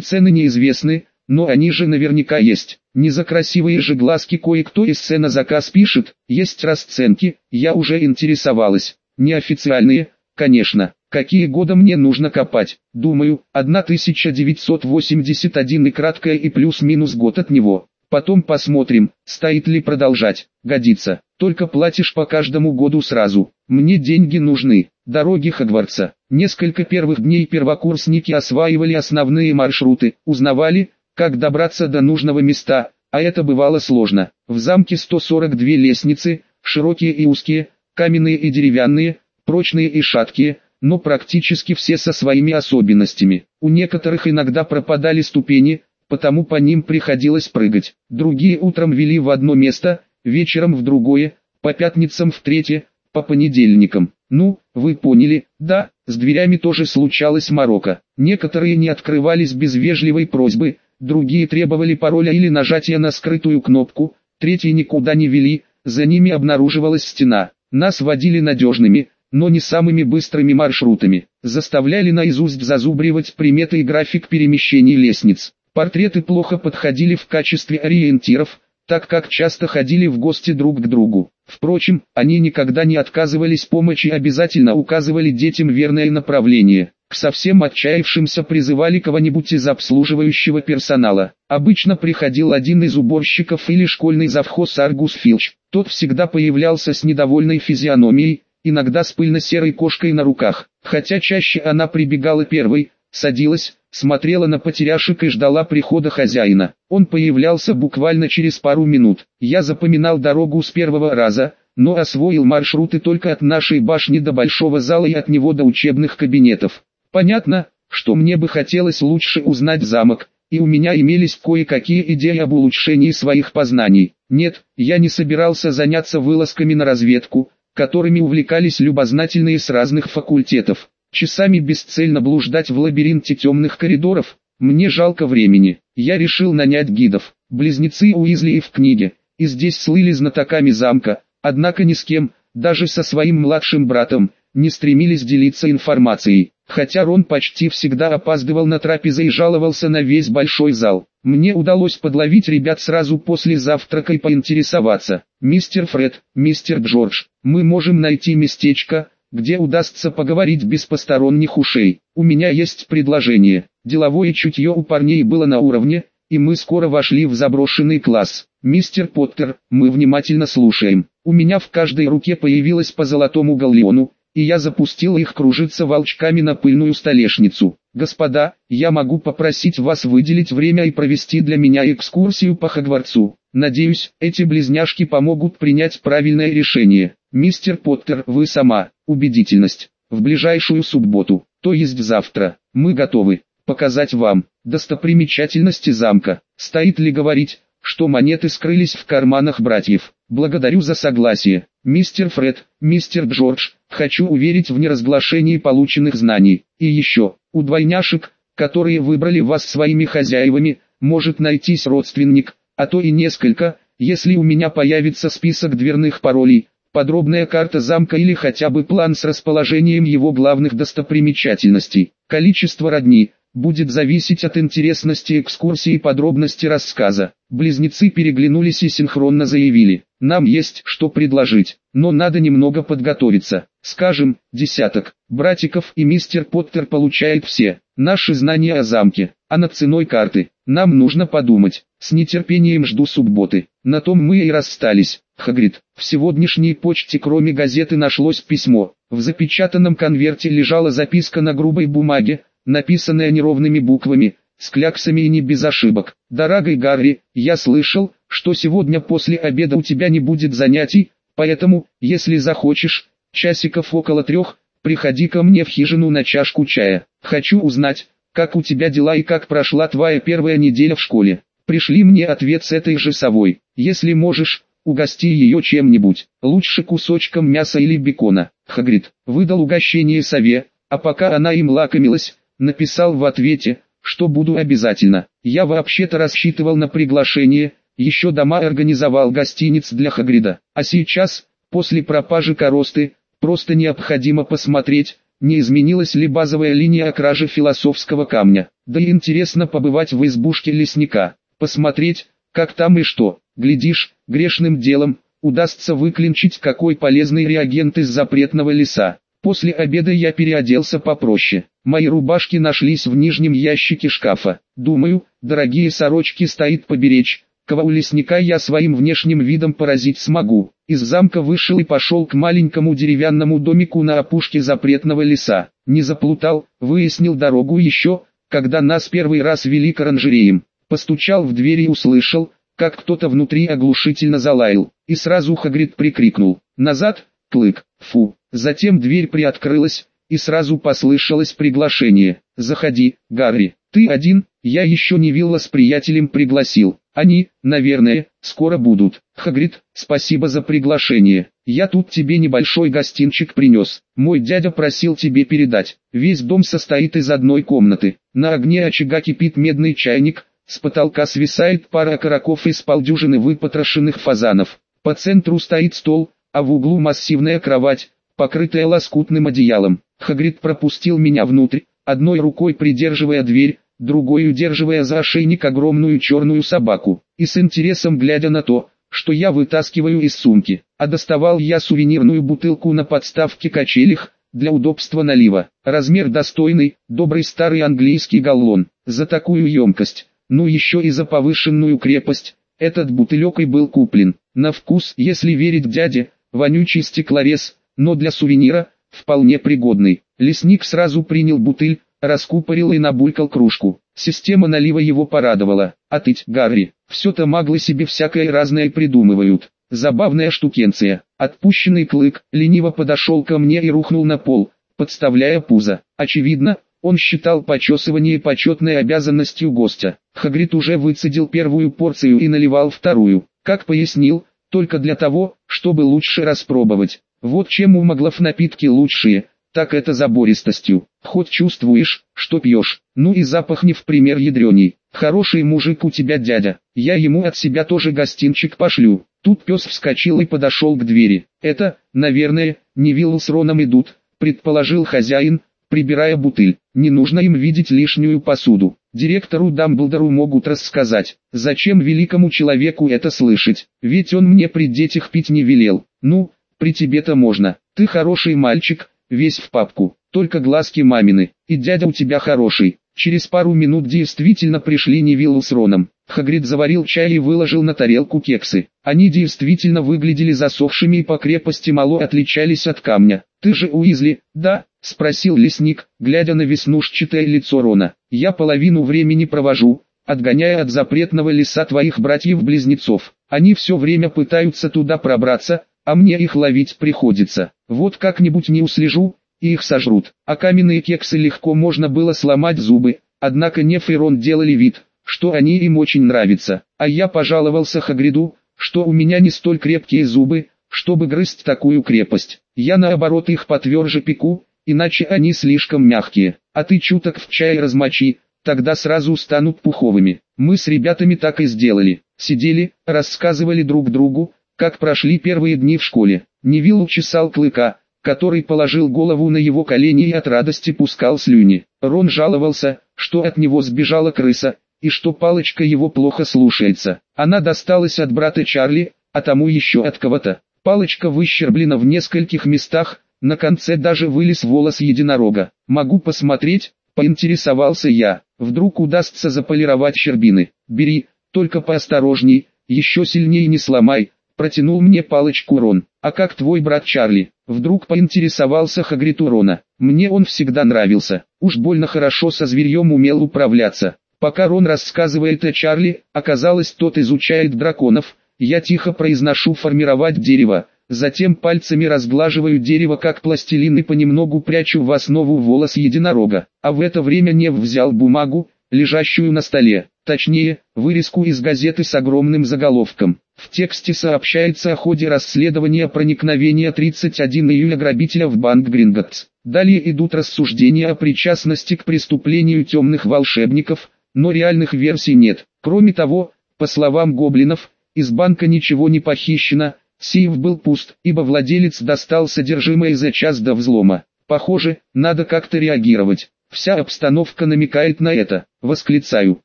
цены неизвестны, но они же наверняка есть. Не за красивые же глазки кое-кто эссе на заказ пишет, есть расценки, я уже интересовалась. Неофициальные, конечно. Какие года мне нужно копать? Думаю, 1981 и краткое и плюс-минус год от него. Потом посмотрим, стоит ли продолжать. Годится. Только платишь по каждому году сразу. Мне деньги нужны. Дороги Хогвартса. Несколько первых дней первокурсники осваивали основные маршруты, узнавали, как добраться до нужного места, а это бывало сложно. В замке 142 лестницы, широкие и узкие, каменные и деревянные, прочные и шаткие, но практически все со своими особенностями. У некоторых иногда пропадали ступени, потому по ним приходилось прыгать. Другие утром вели в одно место, вечером в другое, по пятницам в третье, по понедельникам. Ну, вы поняли, да, с дверями тоже случалось морока. Некоторые не открывались без вежливой просьбы, другие требовали пароля или нажатия на скрытую кнопку, третьи никуда не вели, за ними обнаруживалась стена. Нас водили надежными, но не самыми быстрыми маршрутами, заставляли наизусть зазубривать приметы и график перемещений лестниц. Портреты плохо подходили в качестве ориентиров, так как часто ходили в гости друг к другу. Впрочем, они никогда не отказывались помощи и обязательно указывали детям верное направление. К совсем отчаявшимся призывали кого-нибудь из обслуживающего персонала. Обычно приходил один из уборщиков или школьный завхоз Аргус Филч. Тот всегда появлялся с недовольной физиономией, иногда с пыльно-серой кошкой на руках. Хотя чаще она прибегала первой, садилась, смотрела на потеряшек и ждала прихода хозяина. Он появлялся буквально через пару минут. Я запоминал дорогу с первого раза, но освоил маршруты только от нашей башни до большого зала и от него до учебных кабинетов. Понятно, что мне бы хотелось лучше узнать замок, и у меня имелись кое-какие идеи об улучшении своих познаний. Нет, я не собирался заняться вылазками на разведку, которыми увлекались любознательные с разных факультетов. Часами бесцельно блуждать в лабиринте темных коридоров, мне жалко времени. Я решил нанять гидов. Близнецы Уизли и в книге, и здесь слыли знатоками замка, однако ни с кем, даже со своим младшим братом, не стремились делиться информацией. Хотя Рон почти всегда опаздывал на трапезы и жаловался на весь большой зал. Мне удалось подловить ребят сразу после завтрака и поинтересоваться. «Мистер Фред, мистер Джордж, мы можем найти местечко, где удастся поговорить без посторонних ушей. У меня есть предложение. Деловое чутье у парней было на уровне, и мы скоро вошли в заброшенный класс. Мистер Поттер, мы внимательно слушаем. У меня в каждой руке появилось по золотому галлеону, и я запустил их кружиться волчками на пыльную столешницу. Господа, я могу попросить вас выделить время и провести для меня экскурсию по Хогвартсу. Надеюсь, эти близняшки помогут принять правильное решение. Мистер Поттер, вы сама, убедительность. В ближайшую субботу, то есть завтра, мы готовы показать вам достопримечательности замка. Стоит ли говорить, что монеты скрылись в карманах братьев? Благодарю за согласие. Мистер Фред, мистер Джордж, хочу уверить в неразглашении полученных знаний. И еще, у двойняшек, которые выбрали вас своими хозяевами, может найтись родственник, а то и несколько, если у меня появится список дверных паролей, подробная карта замка или хотя бы план с расположением его главных достопримечательностей. Количество родни будет зависеть от интересности экскурсии и подробности рассказа. Близнецы переглянулись и синхронно заявили, нам есть что предложить, но надо немного подготовиться. Скажем, десяток, братиков и мистер Поттер получает все, наши знания о замке, а над ценой карты, нам нужно подумать. С нетерпением жду субботы. На том мы и расстались. Хагрид, в сегодняшней почте кроме газеты нашлось письмо. В запечатанном конверте лежала записка на грубой бумаге, написанная неровными буквами, с кляксами и не без ошибок. «Дорогой Гарри, я слышал, что сегодня после обеда у тебя не будет занятий, поэтому, если захочешь, часиков около трех, приходи ко мне в хижину на чашку чая. Хочу узнать, как у тебя дела и как прошла твоя первая неделя в школе. Пришли мне ответ с этой же совой. Если можешь, угости ее чем-нибудь, лучше кусочком мяса или бекона. Хагрид выдал угощение сове, а пока она им лакомилась, написал в ответе, что буду обязательно. Я вообще-то рассчитывал на приглашение, еще дома организовал гостиниц для Хагрида, а сейчас, после пропажи коросты, просто необходимо посмотреть, не изменилась ли базовая линия о краже философского камня. Да и интересно побывать в избушке лесника, посмотреть, как там и что. Глядишь, грешным делом, удастся выклинчить какой полезный реагент из запретного леса. После обеда я переоделся попроще. Мои рубашки нашлись в нижнем ящике шкафа. Думаю, дорогие сорочки стоит поберечь, кого лесника я своим внешним видом поразить смогу. Из замка вышел и пошел к маленькому деревянному домику на опушке запретного леса. Не заплутал, выяснил дорогу еще, когда нас первый раз вели к оранжереям. Постучал в дверь и услышал, как кто-то внутри оглушительно залаял, и сразу Хагрид прикрикнул «Назад, клык, фу!» Затем дверь приоткрылась, и сразу послышалось приглашение «Заходи, Гарри, ты один, я еще не Вилла с приятелем пригласил». Они, наверное, скоро будут. Хагрид, спасибо за приглашение. Я тут тебе небольшой гостинчик принес. Мой дядя просил тебе передать. Весь дом состоит из одной комнаты. На огне очага кипит медный чайник. С потолка свисает пара окороков из полдюжины выпотрошенных фазанов. По центру стоит стол, а в углу массивная кровать, покрытая лоскутным одеялом. Хагрид пропустил меня внутрь, одной рукой придерживая дверь, другой удерживая за ошейник огромную черную собаку, и с интересом глядя на то, что я вытаскиваю из сумки, а доставал я сувенирную бутылку на подставке качелях, для удобства налива. Размер достойный, добрый старый английский галлон. За такую емкость, ну еще и за повышенную крепость, этот бутылек и был куплен. На вкус, если верить дяде, вонючий стеклорез, но для сувенира, вполне пригодный. Лесник сразу принял бутыль, раскупорил и набулькал кружку. Система налива его порадовала. А ты, Гарри, все-то маглы себе всякое разное придумывают. Забавная штукенция. Отпущенный клык лениво подошел ко мне и рухнул на пол, подставляя пузо. Очевидно, он считал почесывание почетной обязанностью гостя. Хагрид уже выцедил первую порцию и наливал вторую. Как пояснил, только для того, чтобы лучше распробовать. Вот чем у маглов напитки лучшие, так это забористостью. Хоть чувствуешь, что пьешь, ну и запах не в пример ядреней. Хороший мужик у тебя дядя, я ему от себя тоже гостинчик пошлю. Тут пес вскочил и подошел к двери. Это, наверное, не Вилл с Роном идут, предположил хозяин, прибирая бутыль. Не нужно им видеть лишнюю посуду. Директору Дамблдору могут рассказать, зачем великому человеку это слышать, ведь он мне при детях пить не велел. Ну, при тебе-то можно, ты хороший мальчик, весь в папку, только глазки мамины, и дядя у тебя хороший. Через пару минут действительно пришли Невиллу с Роном. Хагрид заварил чай и выложил на тарелку кексы. Они действительно выглядели засохшими и по крепости мало отличались от камня. «Ты же Уизли, да?» – спросил лесник, глядя на веснушчатое лицо Рона. «Я половину времени провожу, отгоняя от запретного леса твоих братьев-близнецов. Они все время пытаются туда пробраться, а мне их ловить приходится. Вот как-нибудь не услежу, и их сожрут. А каменные кексы легко можно было сломать зубы, однако Неф и Рон делали вид, что они им очень нравятся. А я пожаловался Хагриду, что у меня не столь крепкие зубы, чтобы грызть такую крепость. Я наоборот их потверже пеку, иначе они слишком мягкие. А ты чуток в чай размочи, тогда сразу станут пуховыми. Мы с ребятами так и сделали. Сидели, рассказывали друг другу, как прошли первые дни в школе. Невилл чесал клыка, который положил голову на его колени и от радости пускал слюни. Рон жаловался, что от него сбежала крыса, и что палочка его плохо слушается. Она досталась от брата Чарли, а тому еще от кого-то. Палочка выщерблена в нескольких местах, на конце даже вылез волос единорога. «Могу посмотреть?» – поинтересовался я. «Вдруг удастся заполировать щербины. Бери, только поосторожней, еще сильнее не сломай, Протянул мне палочку Рон. «А как твой брат Чарли?» Вдруг поинтересовался Хагрид у Рона. Мне он всегда нравился. Уж больно хорошо со зверьем умел управляться. Пока Рон рассказывает о Чарли, оказалось тот изучает драконов. Я тихо произношу формировать дерево. Затем пальцами разглаживаю дерево как пластилин и понемногу прячу в основу волос единорога. А в это время Нев взял бумагу, лежащую на столе, точнее, вырезку из газеты с огромным заголовком. В тексте сообщается о ходе расследования проникновения 31 июля грабителя в банк Гринготс. Далее идут рассуждения о причастности к преступлению темных волшебников, но реальных версий нет. Кроме того, по словам гоблинов, из банка ничего не похищено, сейф был пуст, ибо владелец достал содержимое за час до взлома. Похоже, надо как-то реагировать. Вся обстановка намекает на это. Восклицаю.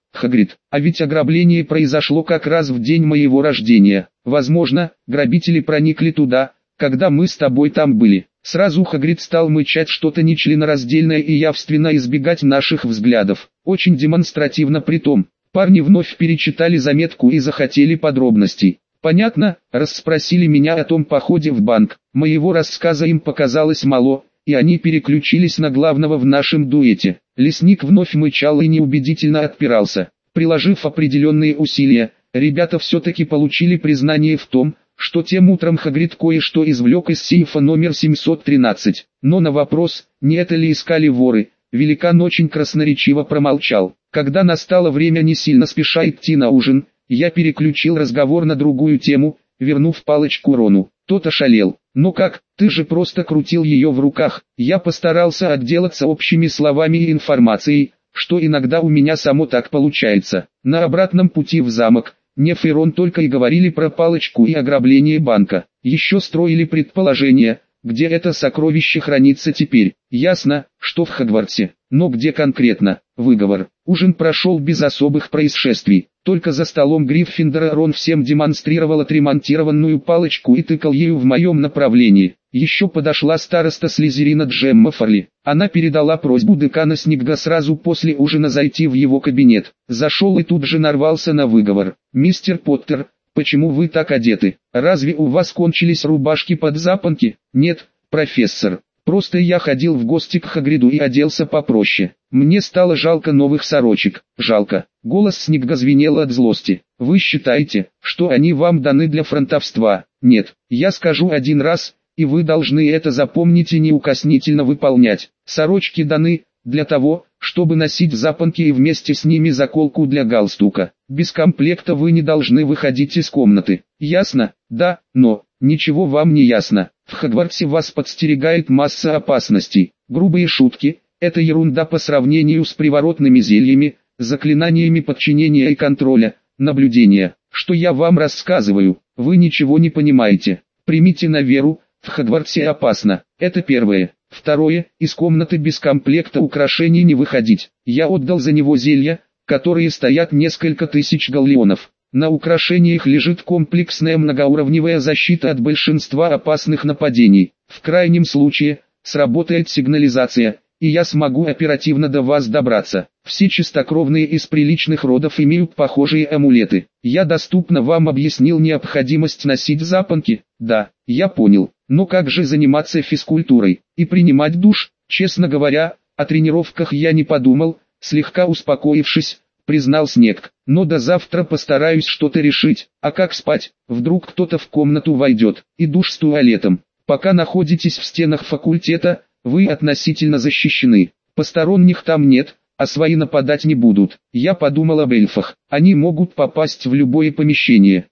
Хагрид, а ведь ограбление произошло как раз в день моего рождения. Возможно, грабители проникли туда, когда мы с тобой там были. Сразу Хагрид стал мычать что-то нечленораздельное и явственно избегать наших взглядов. Очень демонстративно при том. Парни вновь перечитали заметку и захотели подробностей. Понятно, расспросили меня о том походе в банк. Моего рассказа им показалось мало, и они переключились на главного в нашем дуэте. Лесник вновь мычал и неубедительно отпирался. Приложив определенные усилия, ребята все-таки получили признание в том, что тем утром Хагрид кое-что извлек из сейфа номер 713. Но на вопрос, не это ли искали воры, великан очень красноречиво промолчал. Когда настало время не сильно спеша идти на ужин, я переключил разговор на другую тему, вернув палочку Рону. Тот ошалел. «Ну как, ты же просто крутил ее в руках». Я постарался отделаться общими словами и информацией, что иногда у меня само так получается. На обратном пути в замок, Неф и Рон только и говорили про палочку и ограбление банка. Еще строили предположение, где это сокровище хранится теперь. Ясно, что в Хогвартсе, но где конкретно, выговор. Ужин прошел без особых происшествий. Только за столом Гриффиндора Рон всем демонстрировал отремонтированную палочку и тыкал ею в моем направлении. Еще подошла староста Слизерина Джемма Фарли. Она передала просьбу декана Снегга сразу после ужина зайти в его кабинет. Зашел и тут же нарвался на выговор. «Мистер Поттер, почему вы так одеты? Разве у вас кончились рубашки под запонки?» «Нет, профессор, Просто я ходил в гости к Хагриду и оделся попроще. Мне стало жалко новых сорочек. Жалко. Голос Снегга звенел от злости. Вы считаете, что они вам даны для фронтовства? Нет. Я скажу один раз, и вы должны это запомнить и неукоснительно выполнять. Сорочки даны, для того, чтобы носить запонки и вместе с ними заколку для галстука. Без комплекта вы не должны выходить из комнаты. Ясно? Да, но, ничего вам не ясно. В Хогвартсе вас подстерегает масса опасностей. Грубые шутки – это ерунда по сравнению с приворотными зельями, заклинаниями подчинения и контроля, наблюдения. Что я вам рассказываю, вы ничего не понимаете. Примите на веру, в Хогвартсе опасно. Это первое. Второе, из комнаты без комплекта украшений не выходить. Я отдал за него зелья, которые стоят несколько тысяч галлеонов. На украшениях лежит комплексная многоуровневая защита от большинства опасных нападений. В крайнем случае, сработает сигнализация, и я смогу оперативно до вас добраться. Все чистокровные из приличных родов имеют похожие амулеты. Я доступно вам объяснил необходимость носить запонки. Да, я понял. Но как же заниматься физкультурой и принимать душ? Честно говоря, о тренировках я не подумал, слегка успокоившись, признал Снег. Но до завтра постараюсь что-то решить. А как спать? Вдруг кто-то в комнату войдет, и душ с туалетом. Пока находитесь в стенах факультета, вы относительно защищены. Посторонних там нет, а свои нападать не будут. Я подумал об эльфах. Они могут попасть в любое помещение.